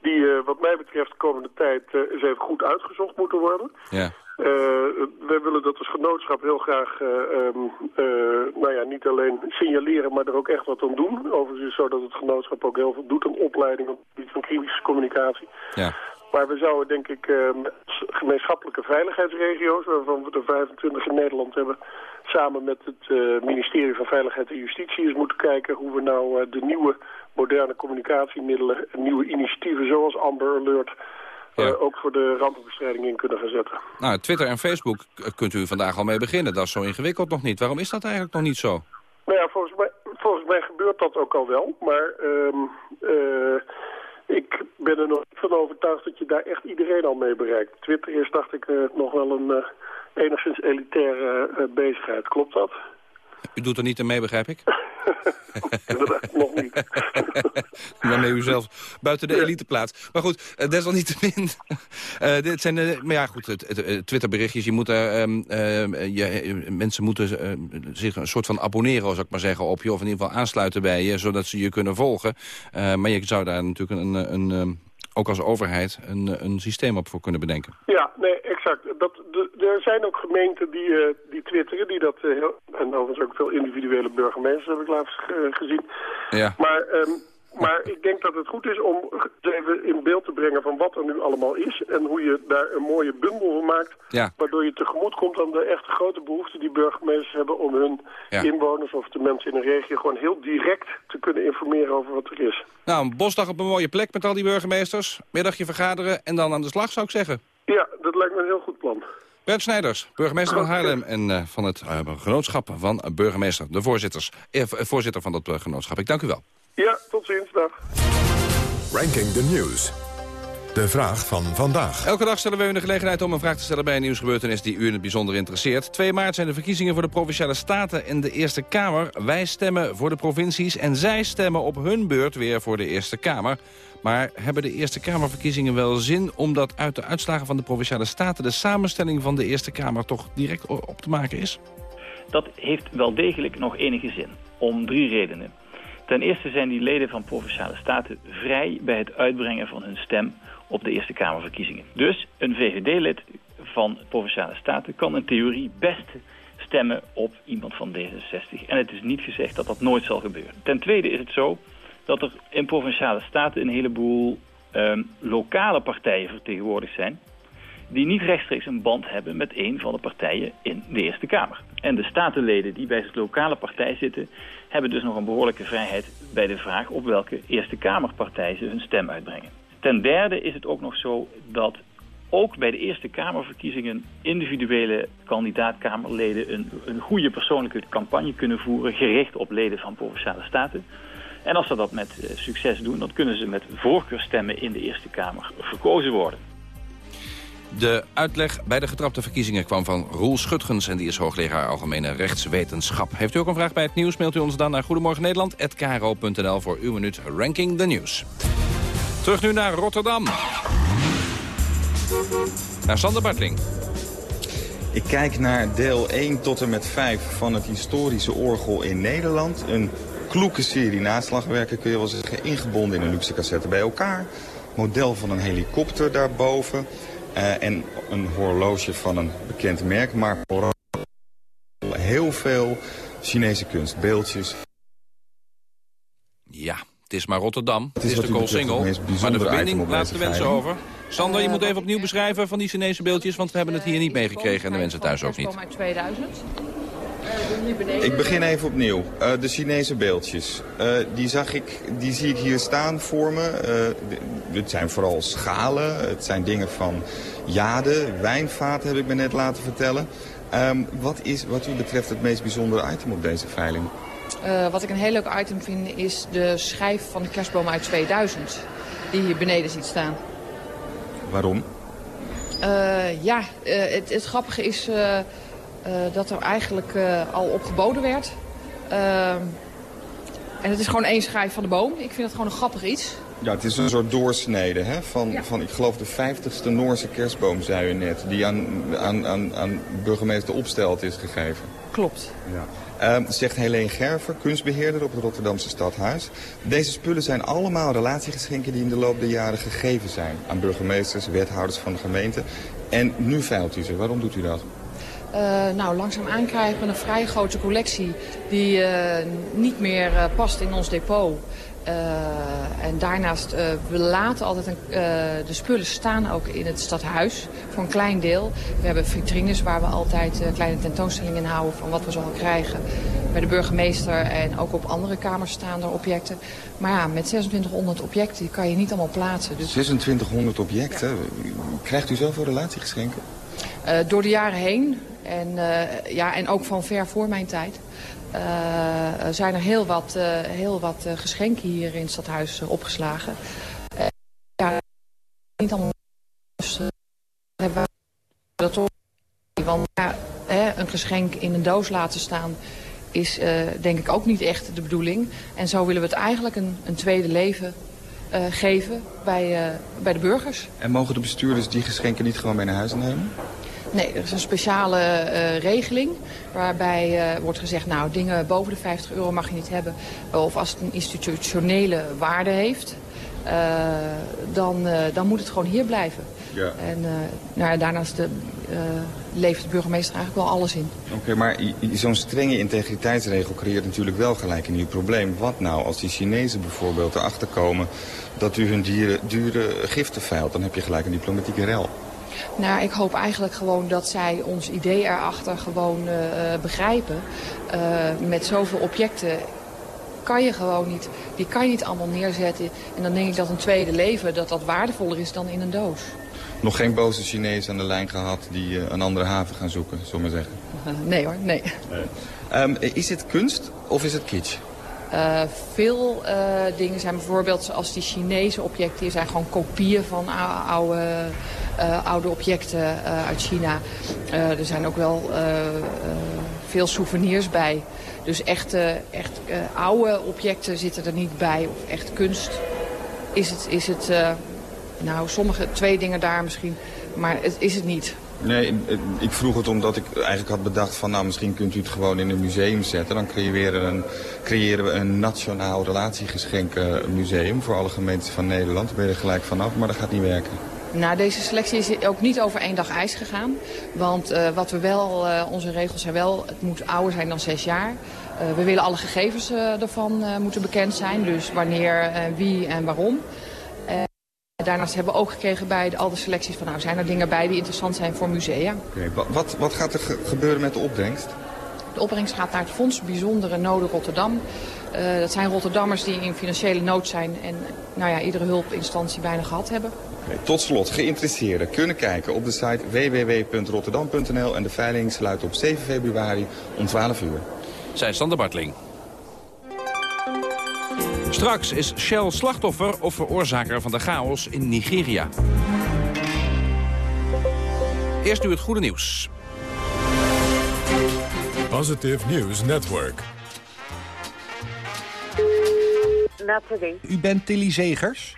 die wat mij betreft de komende tijd eens even goed uitgezocht moeten worden. Ja. Wij willen dat als genootschap heel graag um, nou ja, niet alleen signaleren, maar er ook echt wat aan doen. Overigens is het zo dat het genootschap ook heel veel doet aan opleiding op het gebied van kritische communicatie. Ja. Maar we zouden denk ik uh, gemeenschappelijke veiligheidsregio's, waarvan we er 25 in Nederland hebben, samen met het ministerie van Veiligheid en Justitie eens moeten kijken hoe we nou de nieuwe moderne communicatiemiddelen en nieuwe initiatieven zoals Amber Alert ja. ook voor de rampenbestrijding in kunnen gaan zetten. Nou, Twitter en Facebook kunt u vandaag al mee beginnen. Dat is zo ingewikkeld nog niet. Waarom is dat eigenlijk nog niet zo? Nou ja, volgens mij, volgens mij gebeurt dat ook al wel. Maar um, ik ben er nog niet van overtuigd dat je daar echt iedereen al mee bereikt. Twitter is, dacht ik, uh, nog wel een uh, enigszins elitaire bezigheid. Klopt dat? U doet er niet aan mee, begrijp ik? Nog niet. Waarmee u zelf buiten de elite plaatst. Maar goed, uh, desalniettemin. uh, dit zijn, maar ja, goed, het, het, het Twitterberichtjes. Je moet, je, mensen moeten zich een soort van abonneren, zou ik maar zeggen, op je. Of in ieder geval aansluiten bij je, zodat ze je kunnen volgen. maar je zou daar natuurlijk een... een, een ook als overheid een, een systeem op voor kunnen bedenken. Ja, nee, exact. Dat, de, er zijn ook gemeenten die, uh, die twitteren, die dat uh, heel, en overigens ook veel individuele burgemeesters heb ik laatst uh, gezien. Ja. Maar, um, maar ik denk dat het goed is om even in beeld te brengen van wat er nu allemaal is en hoe je daar een mooie bundel van maakt, ja. waardoor je tegemoet komt aan de echte grote behoeften die burgemeesters hebben om hun ja. inwoners of de mensen in een regio gewoon heel direct te kunnen informeren over wat er is. Nou, een bosdag op een mooie plek met al die burgemeesters, middagje vergaderen en dan aan de slag zou ik zeggen. Ja, dat lijkt me een heel goed plan. Bert Snijders, burgemeester van Haarlem en eh, van het uh, genootschap van burgemeester. De voorzitters, eh, voorzitter van dat genootschap. Ik dank u wel. Ja, tot ziens. Dag. Ranking the News. De vraag van vandaag. Elke dag stellen we u de gelegenheid om een vraag te stellen bij een nieuwsgebeurtenis die u in het bijzonder interesseert. 2 maart zijn de verkiezingen voor de Provinciale Staten in de Eerste Kamer. Wij stemmen voor de provincies en zij stemmen op hun beurt weer voor de Eerste Kamer. Maar hebben de Eerste Kamerverkiezingen wel zin... omdat uit de uitslagen van de Provinciale Staten... de samenstelling van de Eerste Kamer toch direct op te maken is? Dat heeft wel degelijk nog enige zin. Om drie redenen. Ten eerste zijn die leden van Provinciale Staten vrij... bij het uitbrengen van hun stem op de Eerste Kamerverkiezingen. Dus een VVD-lid van Provinciale Staten kan in theorie best stemmen op iemand van D66. En het is niet gezegd dat dat nooit zal gebeuren. Ten tweede is het zo dat er in Provinciale Staten een heleboel um, lokale partijen vertegenwoordigd zijn... die niet rechtstreeks een band hebben met een van de partijen in de Eerste Kamer. En de statenleden die bij de lokale partij zitten... hebben dus nog een behoorlijke vrijheid bij de vraag op welke Eerste Kamerpartij ze hun stem uitbrengen. Ten derde is het ook nog zo dat ook bij de Eerste Kamerverkiezingen individuele kandidaatkamerleden een, een goede persoonlijke campagne kunnen voeren, gericht op leden van Provinciale Staten. En als ze dat met eh, succes doen, dan kunnen ze met voorkeurstemmen in de Eerste Kamer verkozen worden. De uitleg bij de getrapte verkiezingen kwam van Roel Schutgens... en die is hoogleraar Algemene Rechtswetenschap. Heeft u ook een vraag bij het nieuws, mailt u ons dan naar goedemorgennederland.kro.nl... voor uw minuut Ranking the News. Terug nu naar Rotterdam. Naar Sander Bartling. Ik kijk naar deel 1 tot en met 5 van het historische orgel in Nederland. Een kloeke serie naslagwerken, kun je wel zeggen, ingebonden in een luxe cassette bij elkaar. Model van een helikopter daarboven. Uh, en een horloge van een bekend merk, maar vooral heel veel Chinese kunst, beeldjes. Ja, het is maar Rotterdam. Het is, de Koolsingel. Maar de verbinding laat de wensen over. Sander, je moet even opnieuw beschrijven van die Chinese beeldjes... want we hebben het hier niet meegekregen en de mensen thuis ook niet. 2000. Ik begin even opnieuw. Uh, de Chinese beeldjes. Uh, die, zag ik, die zie ik hier staan voor me. Uh, het zijn vooral schalen. Het zijn dingen van jade, wijnvaten heb ik me net laten vertellen. Um, wat is wat u betreft het meest bijzondere item op deze veiling? wat ik een heel leuk item vind is de schijf van de kerstboom uit 2000. Die hier beneden ziet staan. Waarom? ja, het, het grappige is... Uh, dat er eigenlijk uh, al op geboden werd. Uh, en het is gewoon één schijf van de boom. Ik vind het gewoon een grappig iets. Ja, het is een soort doorsnede hè? Van, ja. van, ik geloof, de vijftigste Noorse kerstboom, zei u net. Die aan, aan, aan, aan burgemeester Opstelt is gegeven. Klopt. Ja. Uh, zegt Helene Gerver, kunstbeheerder op het Rotterdamse Stadhuis. Deze spullen zijn allemaal relatiegeschenken die in de loop der jaren gegeven zijn. Aan burgemeesters, wethouders van de gemeente. En nu veilt u ze. Waarom doet u dat? Uh, nou, langzaamaan krijgen we een vrij grote collectie die uh, niet meer uh, past in ons depot. en daarnaast, we laten altijd een, de spullen staan ook in het stadhuis voor een klein deel. We hebben vitrines waar we altijd kleine tentoonstellingen in houden van wat we zoal krijgen. Bij de burgemeester en ook op andere kamers staan er objecten. Maar ja, met 2600 objecten kan je niet allemaal plaatsen. Dus... 2600 objecten? Ja. Krijgt u zoveel relatiegeschenken? Uh, door de jaren heen. En, uh, ja, en ook van ver voor mijn tijd. Uh, zijn er heel wat, heel wat geschenken hier in het stadhuis opgeslagen. ja, niet allemaal... hebben dat want ja, hè, een geschenk in een doos laten staan is denk ik ook niet echt de bedoeling. En zo willen we het eigenlijk een, een tweede leven geven bij, bij de burgers. En mogen de bestuurders die geschenken niet gewoon mee naar huis nemen? Nee, er is een speciale uh, regeling waarbij wordt gezegd... nou, dingen boven de 50 euro mag je niet hebben. Of als het een institutionele waarde heeft... dan, dan moet het gewoon hier blijven. Ja. En nou, daarnaast de, levert de burgemeester eigenlijk wel alles in. Oké, okay, maar zo'n strenge integriteitsregel creëert natuurlijk wel gelijk een nieuw probleem. Wat nou als die Chinezen bijvoorbeeld erachter komen dat u hun dieren, dure giften veilt? Dan heb je gelijk een diplomatieke rel. Nou, ik hoop eigenlijk gewoon dat zij ons idee erachter gewoon uh, begrijpen. Uh, met zoveel objecten kan je gewoon niet. Die kan je niet allemaal neerzetten. En dan denk ik dat een tweede leven dat dat waardevoller is dan in een doos. Nog geen boze Chinezen aan de lijn gehad die uh, een andere haven gaan zoeken, zullen we maar zeggen? Nee hoor, nee. nee. Um, is het kunst of is het kitsch? Uh, veel uh, dingen zijn bijvoorbeeld zoals die Chinese objecten. Die zijn gewoon kopieën van oude, uh, oude objecten uit China. er zijn ook wel veel souvenirs bij. Dus echt, echt oude objecten zitten er niet bij. Of echt kunst is het... Is het nou, sommige, twee dingen daar misschien. Maar het is het niet. Nee, ik vroeg het omdat ik eigenlijk had bedacht van... nou, misschien kunt u het gewoon in een museum zetten. Dan creëren we een, creëren we een nationaal relatiegeschenken voor alle gemeentes van Nederland. Daar ben je er gelijk vanaf, maar dat gaat niet werken. Nou, deze selectie is ook niet over één dag ijs gegaan. Want uh, wat we wel, uh, onze regels zijn wel, het moet ouder zijn dan zes jaar. We willen alle gegevens ervan moeten bekend zijn. Dus wanneer, wie en waarom. Daarnaast hebben we ook gekregen bij de, al de selecties van nou zijn er dingen bij die interessant zijn voor musea. Okay, wat, wat gaat er ge gebeuren met de opbrengst? De opbrengst gaat naar het Fonds Bijzondere Noden Rotterdam. Uh, dat zijn Rotterdammers die in financiële nood zijn en nou ja, iedere hulpinstantie bijna gehad hebben. Okay, tot slot, geïnteresseerden kunnen kijken op de site www.rotterdam.nl en de veiling sluit op 7 februari om 12 uur. Zij Sander Bartling. Straks is Shell slachtoffer of veroorzaker van de chaos in Nigeria. Eerst nu het goede nieuws. Positive News Network. Nathalie. U bent Tilly Zegers?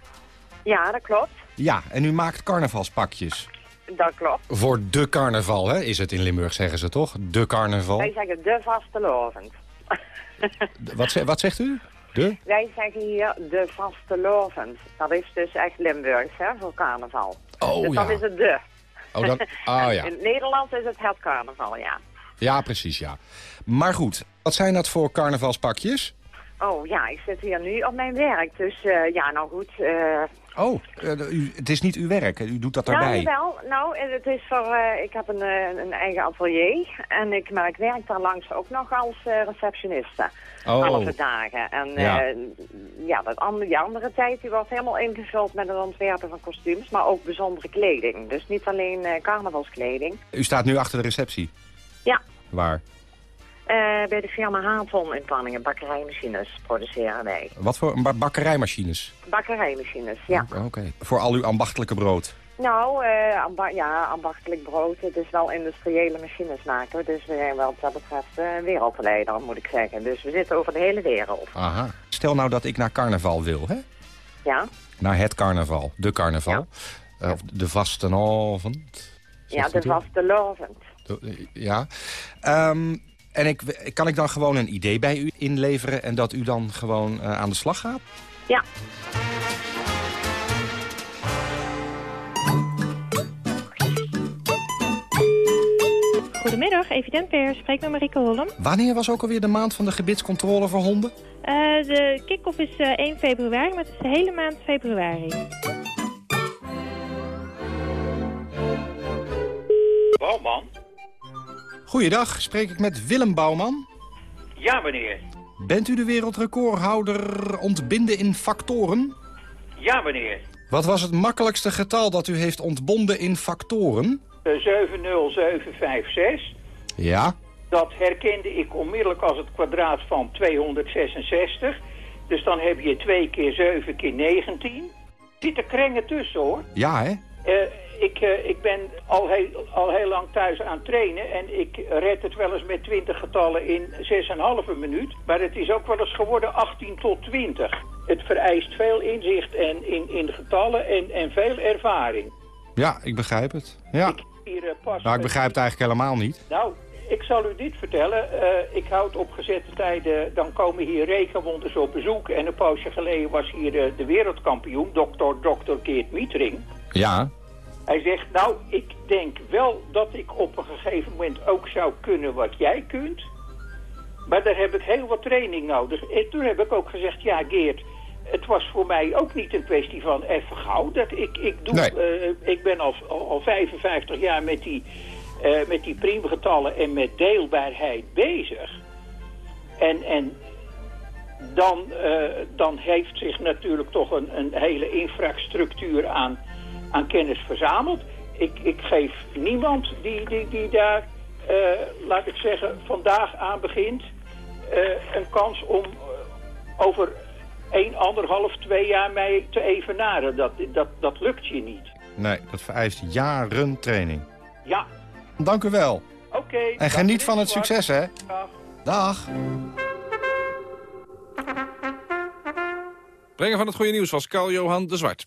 Ja, dat klopt. Ja, en u maakt carnavalspakjes. Dat klopt. Voor de carnaval, hè, is het in Limburg, zeggen ze toch? De carnaval. Wij zeggen de vastelovend. wat, wat zegt u? De? Wij zeggen hier de vastelovend. Dat is dus echt Limburgs, hè, voor carnaval. Oh, dus ja. dat is het de. Oh, dan, ah, ja. In Nederland is het het carnaval, ja. Ja, precies, ja. Maar goed, wat zijn dat voor carnavalspakjes? Oh ja, ik zit hier nu op mijn werk. Dus uh, ja, nou goed. Uh... Oh, uh, u, het is niet uw werk. U doet dat daarbij. Nou, wel. Nou, het is voor. ik heb een, een, eigen atelier. En ik, maar ik werk daar langs ook nog als receptioniste. Oh. Halve dagen. En ja, ja dat andere, die andere tijd die wordt helemaal ingevuld met het ontwerpen van kostuums. Maar ook bijzondere kleding. Dus niet alleen carnavalskleding. U staat nu achter de receptie? Ja. Waar? Uh, bij de firma Haton in Panningen, bakkerijmachines produceren wij. Wat voor ba bakkerijmachines? Bakkerijmachines, ja. Oké, okay. voor al uw ambachtelijke brood? Nou, uh, amba ja, ambachtelijk brood. Het is wel industriële machines maken. Dus we zijn wat dat betreft uh, wereldleider, moet ik zeggen. Dus we zitten over de hele wereld. Aha. Stel nou dat ik naar carnaval wil, hè? Ja. Naar het carnaval, de carnaval. Ja. Uh, de vastenavond. Ja, de vastelovend. Ja. Um, en ik, kan ik dan gewoon een idee bij u inleveren en dat u dan gewoon uh, aan de slag gaat? Ja. Goedemiddag, Evident PR. Spreek met Marieke Hollem. Wanneer was ook alweer de maand van de gebitscontrole voor honden? Uh, de kick-off is uh, 1 februari, maar het is de hele maand februari. Bouwman? Goeiedag, spreek ik met Willem Bouwman? Ja, meneer. Bent u de wereldrecordhouder ontbinden in factoren? Ja, meneer. Wat was het makkelijkste getal dat u heeft ontbonden in factoren? Uh, 70756. Ja. Dat herkende ik onmiddellijk als het kwadraat van 266. Dus dan heb je 2 keer 7 keer 19. Zit er krengen tussen, hoor. Ja, hè? Uh, ik, uh, ik ben al heel, al heel lang thuis aan het trainen en ik red het wel eens met 20 getallen in 6,5 minuut. Maar het is ook wel eens geworden 18 tot 20. Het vereist veel inzicht en, in, in getallen en, en veel ervaring. Ja, ik begrijp het. Ja. Ik, hier, uh, pas nou, ik begrijp het eigenlijk helemaal niet. Nou, ik zal u dit vertellen. Uh, ik houd op gezette tijden, dan komen hier rekenwonders op bezoek. En een poosje geleden was hier de, wereldkampioen, dokter, dokter Geert Mietring. Ja. Hij zegt, nou, ik denk wel dat ik op een gegeven moment ook zou kunnen wat jij kunt. Maar daar heb ik heel wat training nodig. En toen heb ik ook gezegd, ja Geert, het was voor mij ook niet een kwestie van even gauw. Dat ik, ik, doe, nee. uh, ik ben al, al 55 jaar met die, uh, met die priemgetallen en met deelbaarheid bezig. En, en dan, eh, dan heeft zich natuurlijk toch een, een hele infrastructuur aan, aan kennis verzameld. Ik, ik geef niemand die, die, die daar, eh, laat ik zeggen, vandaag aan begint... eh, een kans om eh, over één, anderhalf, twee jaar mij te evenaren. Dat, dat, dat lukt je niet. Nee, dat vereist jaren training. Ja, Dank u wel. oké. En geniet van het succes, hè? Dag. Dag. Brengen van het goede nieuws was Carl-Johan de Zwart.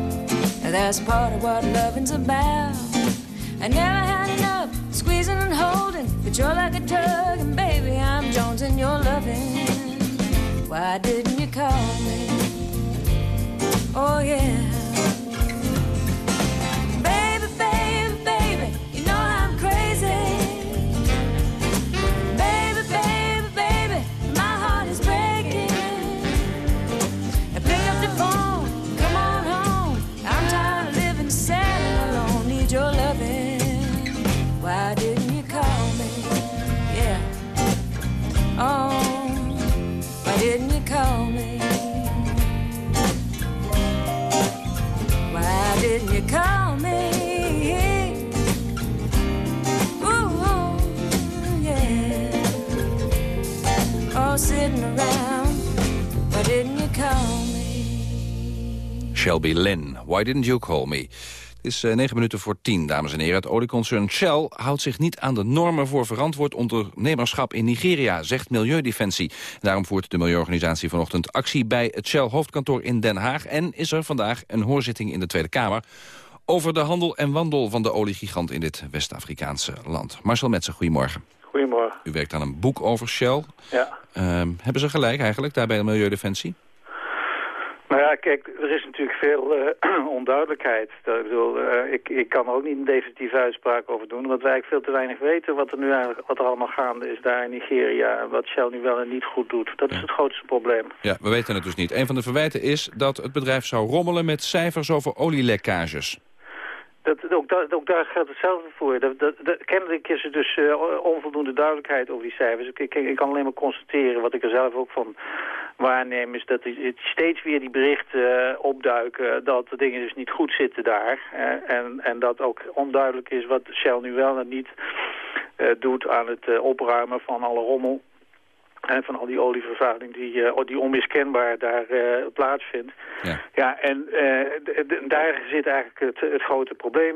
That's part of what loving's about. I never had enough squeezing and holding, but you're like a drug, and baby, I'm Jones in your loving. Why didn't you call me? Oh yeah. Shelby Lynn, Why Didn't You Call Me? Het is eh, negen minuten voor tien, dames en heren. Het olieconcern Shell houdt zich niet aan de normen voor verantwoord ondernemerschap in Nigeria, zegt Milieudefensie. Daarom voert de milieuorganisatie vanochtend actie bij het Shell hoofdkantoor in Den Haag. En is er vandaag een hoorzitting in de Tweede Kamer over de handel en wandel van de oliegigant in dit West-Afrikaanse land. Marcel Metsen, goedemorgen. Goedemorgen. U werkt aan een boek over Shell. Ja. Ehm, hebben ze gelijk eigenlijk, daar bij de Milieudefensie? Nou ja, kijk, er is natuurlijk veel eh, onduidelijkheid. Ik, bedoel, eh, ik, ik kan er ook niet een definitieve uitspraak over doen, omdat wij eigenlijk veel te weinig weten wat er nu eigenlijk wat er allemaal gaande is daar in Nigeria wat Shell nu wel en niet goed doet. Dat is het grootste probleem. Ja, we weten het dus niet. Een van de verwijten is dat het bedrijf zou rommelen met cijfers over olielekkages. Dat, ook, daar, ook daar geldt hetzelfde voor. Dat, dat, kennelijk is er dus eh, onvoldoende duidelijkheid over die cijfers. Ik, ik, ik kan alleen maar constateren, wat ik er zelf ook van waarneem... is dat het steeds weer die berichten eh, opduiken dat de dingen dus niet goed zitten daar. Eh, en, en dat ook onduidelijk is wat Shell nu wel en niet eh, doet aan het opruimen van alle rommel. En van al die olievervuiling die, eh, die onmiskenbaar daar plaatsvindt. Ja. Ja, en daar zit eigenlijk het, het grote probleem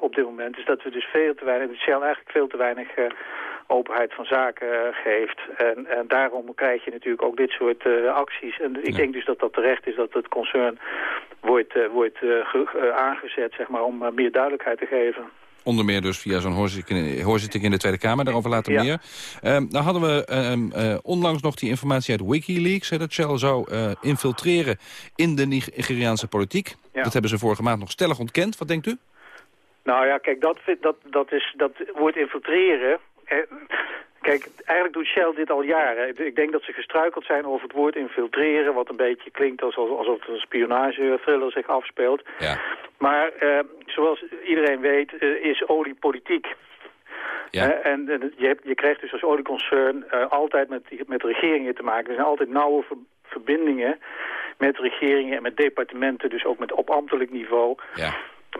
op dit moment. Is dat we dus veel te weinig, dat Shell eigenlijk veel te weinig openheid van zaken eh, geeft. En, en daarom krijg je natuurlijk ook dit soort eh, acties. En ik denk dus dat dat terecht is dat het concern wordt, eh, wordt ge- aangezet zeg maar, om meer duidelijkheid te geven. Onder meer dus via zo'n hoorzitting, in de Tweede Kamer. Daarover later Ja. meer. Nou hadden we ehm, eh, onlangs nog die informatie uit Wikileaks. Hè, dat Shell zou infiltreren in de Nigeriaanse politiek. Ja. Dat hebben ze vorige maand nog stellig ontkend. Wat denkt u? Nou ja, kijk, dat, dat, dat, is, dat woord infiltreren... eh, Kijk, eigenlijk doet Shell dit al jaren. Ik- denk dat ze gestruikeld zijn over het woord infiltreren... wat een beetje klinkt alsof, een spionagethriller zich afspeelt. Ja. Maar eh, zoals iedereen weet eh, is olie politiek. Ja. En eh, je, hebt, je krijgt dus als olieconcern altijd met, met regeringen te maken. Er zijn altijd nauwe ver- verbindingen met regeringen en met departementen, dus ook met op ambtelijk niveau. Ja.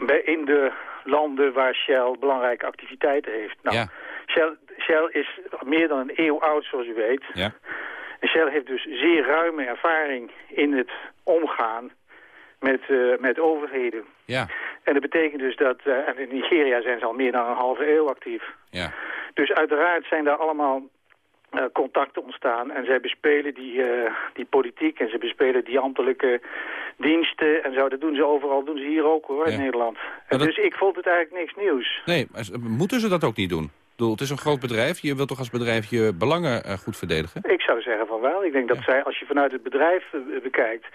Bij, in de landen waar Shell belangrijke activiteiten heeft. Nou, Ja. Shell, Shell is meer dan een eeuw oud, zoals u weet. Ja. En Shell heeft dus zeer ruime ervaring in het omgaan met, eh, met overheden. Ja. En dat betekent dus dat, eh, en in Nigeria zijn ze al meer dan een halve eeuw actief. Ja. Dus uiteraard zijn daar allemaal eh, contacten ontstaan. En zij bespelen die, die politiek en ze bespelen die ambtelijke diensten. En zo, dat doen ze overal, doen ze hier ook hoor, Ja. in Nederland. En dat- Dus ik vond het eigenlijk niks nieuws. Nee, maar moeten ze dat ook niet doen? Het is een groot bedrijf. Je wilt toch als bedrijf je belangen eh, goed verdedigen? Ik zou zeggen van wel. Ik denk dat zij, als je vanuit het bedrijf eh, bekijkt...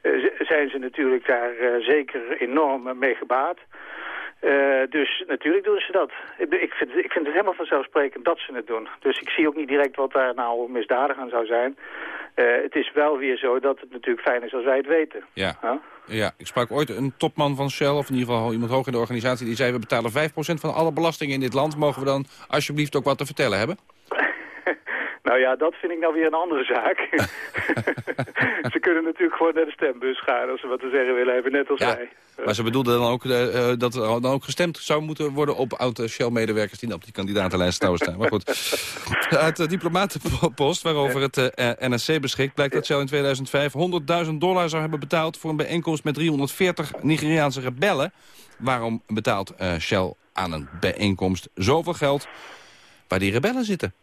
eh, zijn ze natuurlijk daar zeker enorm mee gebaat. Dus natuurlijk doen ze dat. Ik, ik, vind, ik vind het helemaal vanzelfsprekend dat ze het doen. Dus ik zie ook niet direct wat daar nou misdadig aan zou zijn. Het is wel weer zo dat het natuurlijk fijn is als wij het weten. Ja. Huh? Ja, ik sprak ooit een topman van Shell, of in ieder geval iemand hoog in de organisatie... die zei, we betalen 5% van alle belastingen in dit land. Mogen we dan alsjeblieft ook wat te vertellen hebben? Nou ja, dat vind ik nou weer een andere zaak. ze kunnen natuurlijk gewoon naar de stembus gaan als ze wat te zeggen willen hebben, net als wij. Maar ze bedoelden dan ook eh, eh, dat er dan ook gestemd zou moeten worden... op oud-Shell-medewerkers die op die kandidatenlijst zouden staan. Maar goed, uit de diplomatenpost waarover het eh, NSC beschikt... blijkt dat Shell in 2005 100.000 dollar zou hebben betaald... voor een bijeenkomst met 340 Nigeriaanse rebellen. Waarom betaalt eh, Shell aan een bijeenkomst zoveel geld waar die rebellen zitten?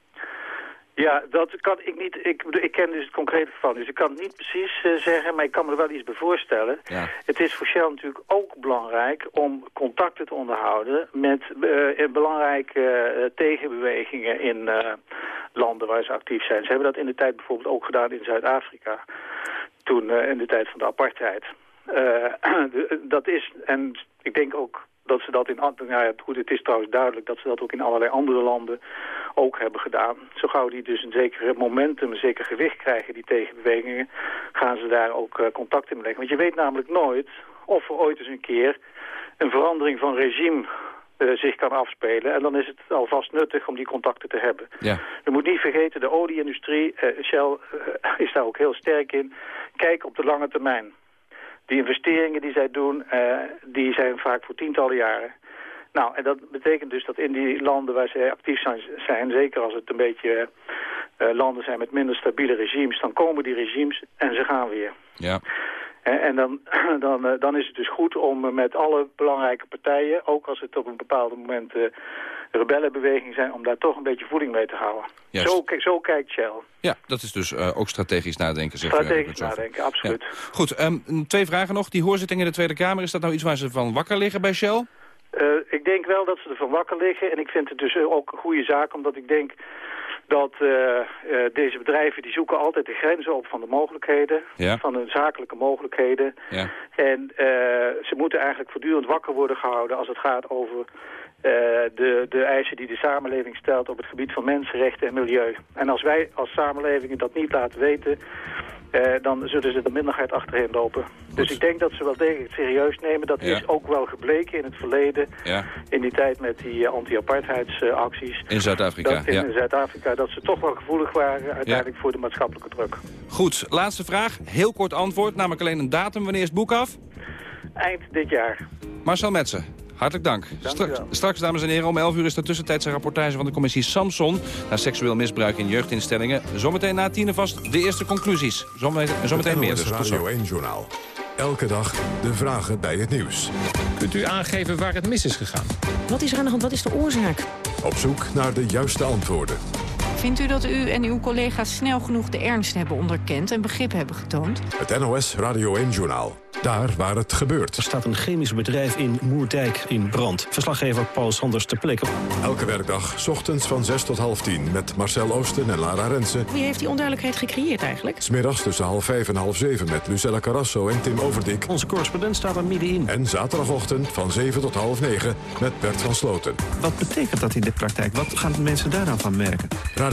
Ja, dat kan ik niet. Ik, ik ken dus het concrete geval, dus ik kan het niet precies eh, zeggen, maar ik kan me er wel iets bij voorstellen. Ja. Het is voor Shell natuurlijk ook belangrijk om contacten te onderhouden met eh, belangrijke eh, tegenbewegingen in landen waar ze actief zijn. Ze hebben dat in de tijd bijvoorbeeld ook gedaan in Zuid-Afrika, toen in de tijd van de apartheid. Dat is, en ik denk ook dat ze dat in... Nou ja, goed, het is trouwens duidelijk dat ze dat ook in allerlei andere landen ook hebben gedaan. Zo gauw die dus een zeker momentum, een zeker gewicht krijgen, die tegenbewegingen, gaan ze daar ook eh, contact in leggen. Want je weet namelijk nooit of er ooit eens een keer een verandering van regime eh, zich kan afspelen. En dan is het alvast nuttig om die contacten te hebben. Ja. Je moet niet vergeten, de olieindustrie, eh, Shell is daar ook heel sterk in. Kijk op de lange termijn. Die investeringen die zij doen, eh, die zijn vaak voor tientallen jaren. Nou, en dat betekent dus dat in die landen waar zij actief zijn, zijn zeker als het een beetje eh, landen zijn met minder stabiele regimes, dan komen die regimes en ze gaan weer. Ja. En, en dan, dan, eh, dan is het dus goed om eh, met alle belangrijke partijen, ook als het op een bepaald moment eh, rebellenbeweging zijn, om daar toch een beetje voeding mee te houden. Juist. Zo, zo kijkt Shell. Ja, dat is dus eh, ook strategisch nadenken. Zegt, eh, Strategisch nadenken, absoluut. Ja. Goed, ehm, twee vragen nog. Die hoorzitting in de Tweede Kamer, is dat nou iets waar ze van wakker liggen bij Shell? Eh, ik denk wel dat ze ervan wakker liggen. En ik vind het dus ook een goede zaak, omdat ik denk dat eh, deze bedrijven die zoeken altijd de grenzen op van de mogelijkheden. Ja. Van de zakelijke mogelijkheden. Ja. En ze moeten eigenlijk voortdurend wakker worden gehouden als het gaat over eh, de, de eisen die de samenleving stelt op het gebied van mensenrechten en milieu. En als wij als samenleving dat niet laten weten, eh, dan zullen ze de minderheid achterheen lopen. Dus ik denk dat ze wel degelijk serieus nemen. Dat Ja. is ook wel gebleken in het verleden. Ja. In die tijd met die eh, anti-apartheidsacties. In Zuid-Afrika, Dat in ja. Zuid-Afrika, dat ze toch wel gevoelig waren uiteindelijk voor de maatschappelijke druk. Goed, laatste vraag. Heel kort antwoord, namelijk alleen een datum. Wanneer is het boek af? Eind dit jaar. Marcel Metsen, hartelijk dank. Straks, straks, dames en heren, om 11 uur is de tussentijdse rapportage van de commissie Samson... naar seksueel misbruik in jeugdinstellingen. Zometeen na tienen vast de eerste conclusies. Zometeen, zometeen meer dus. Radio 1-journaal. Elke dag de vragen bij het nieuws. Kunt u aangeven waar het mis is gegaan? Wat is er aan de hand? Wat is de oorzaak? Op zoek naar de juiste antwoorden. Vindt u dat u en uw collega's snel genoeg de ernst hebben onderkend en begrip hebben getoond? Het NOS Radio 1-journaal. Daar waar het gebeurt. Er staat een chemisch bedrijf in Moerdijk in brand. Verslaggever Paul Sanders ter plekke. Elke werkdag, 's ochtends van 6 tot half 10... met Marcel Oosten en Lara Rensen. Wie heeft die onduidelijkheid gecreëerd eigenlijk? Smiddags tussen half 5 en half 7 met Lucella Carrasso en Tim Overdik. Onze correspondent staat er middenin. En zaterdagochtend van 7 tot half 9 met Bert van Sloten. Wat betekent dat in de praktijk? Wat gaan de mensen daar dan van merken? Radio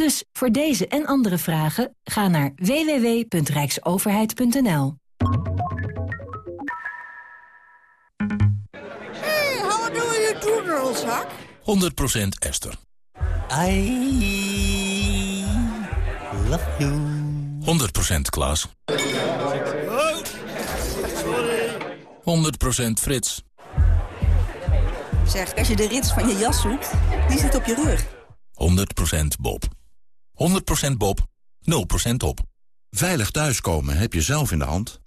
Dus voor deze en andere vragen ga naar www.rijksoverheid.nl. Hey, how do you do, girlzak? 100% Esther. I love you. 100% Klaas. Oh, sorry. 100% Frits. Zeg, als je de rits van je jas zoekt, die zit op je rug. 100% Bob. 100% Bob. 0% op. Veilig thuiskomen heb je zelf in de hand.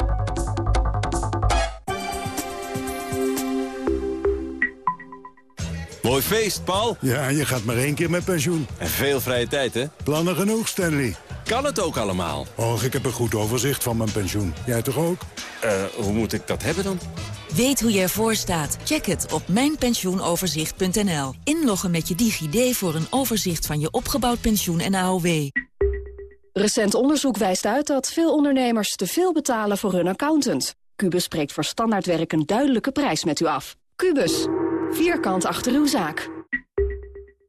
Mooi feest, Paul. Ja, je gaat maar één keer met pensioen. En veel vrije tijd, hè? Plannen genoeg, Stanley. Kan het ook allemaal? Och, ik heb een goed overzicht van mijn pensioen. Jij toch ook? Eh, hoe moet ik dat hebben dan? Weet hoe je ervoor staat? Check het op mijnpensioenoverzicht.nl. Inloggen met je DigiD voor een overzicht van je opgebouwd pensioen en AOW. Recent onderzoek wijst uit dat veel ondernemers te veel betalen voor hun accountant. Cubus spreekt voor standaardwerk een duidelijke prijs met u af. Cubus, vierkant achter uw zaak.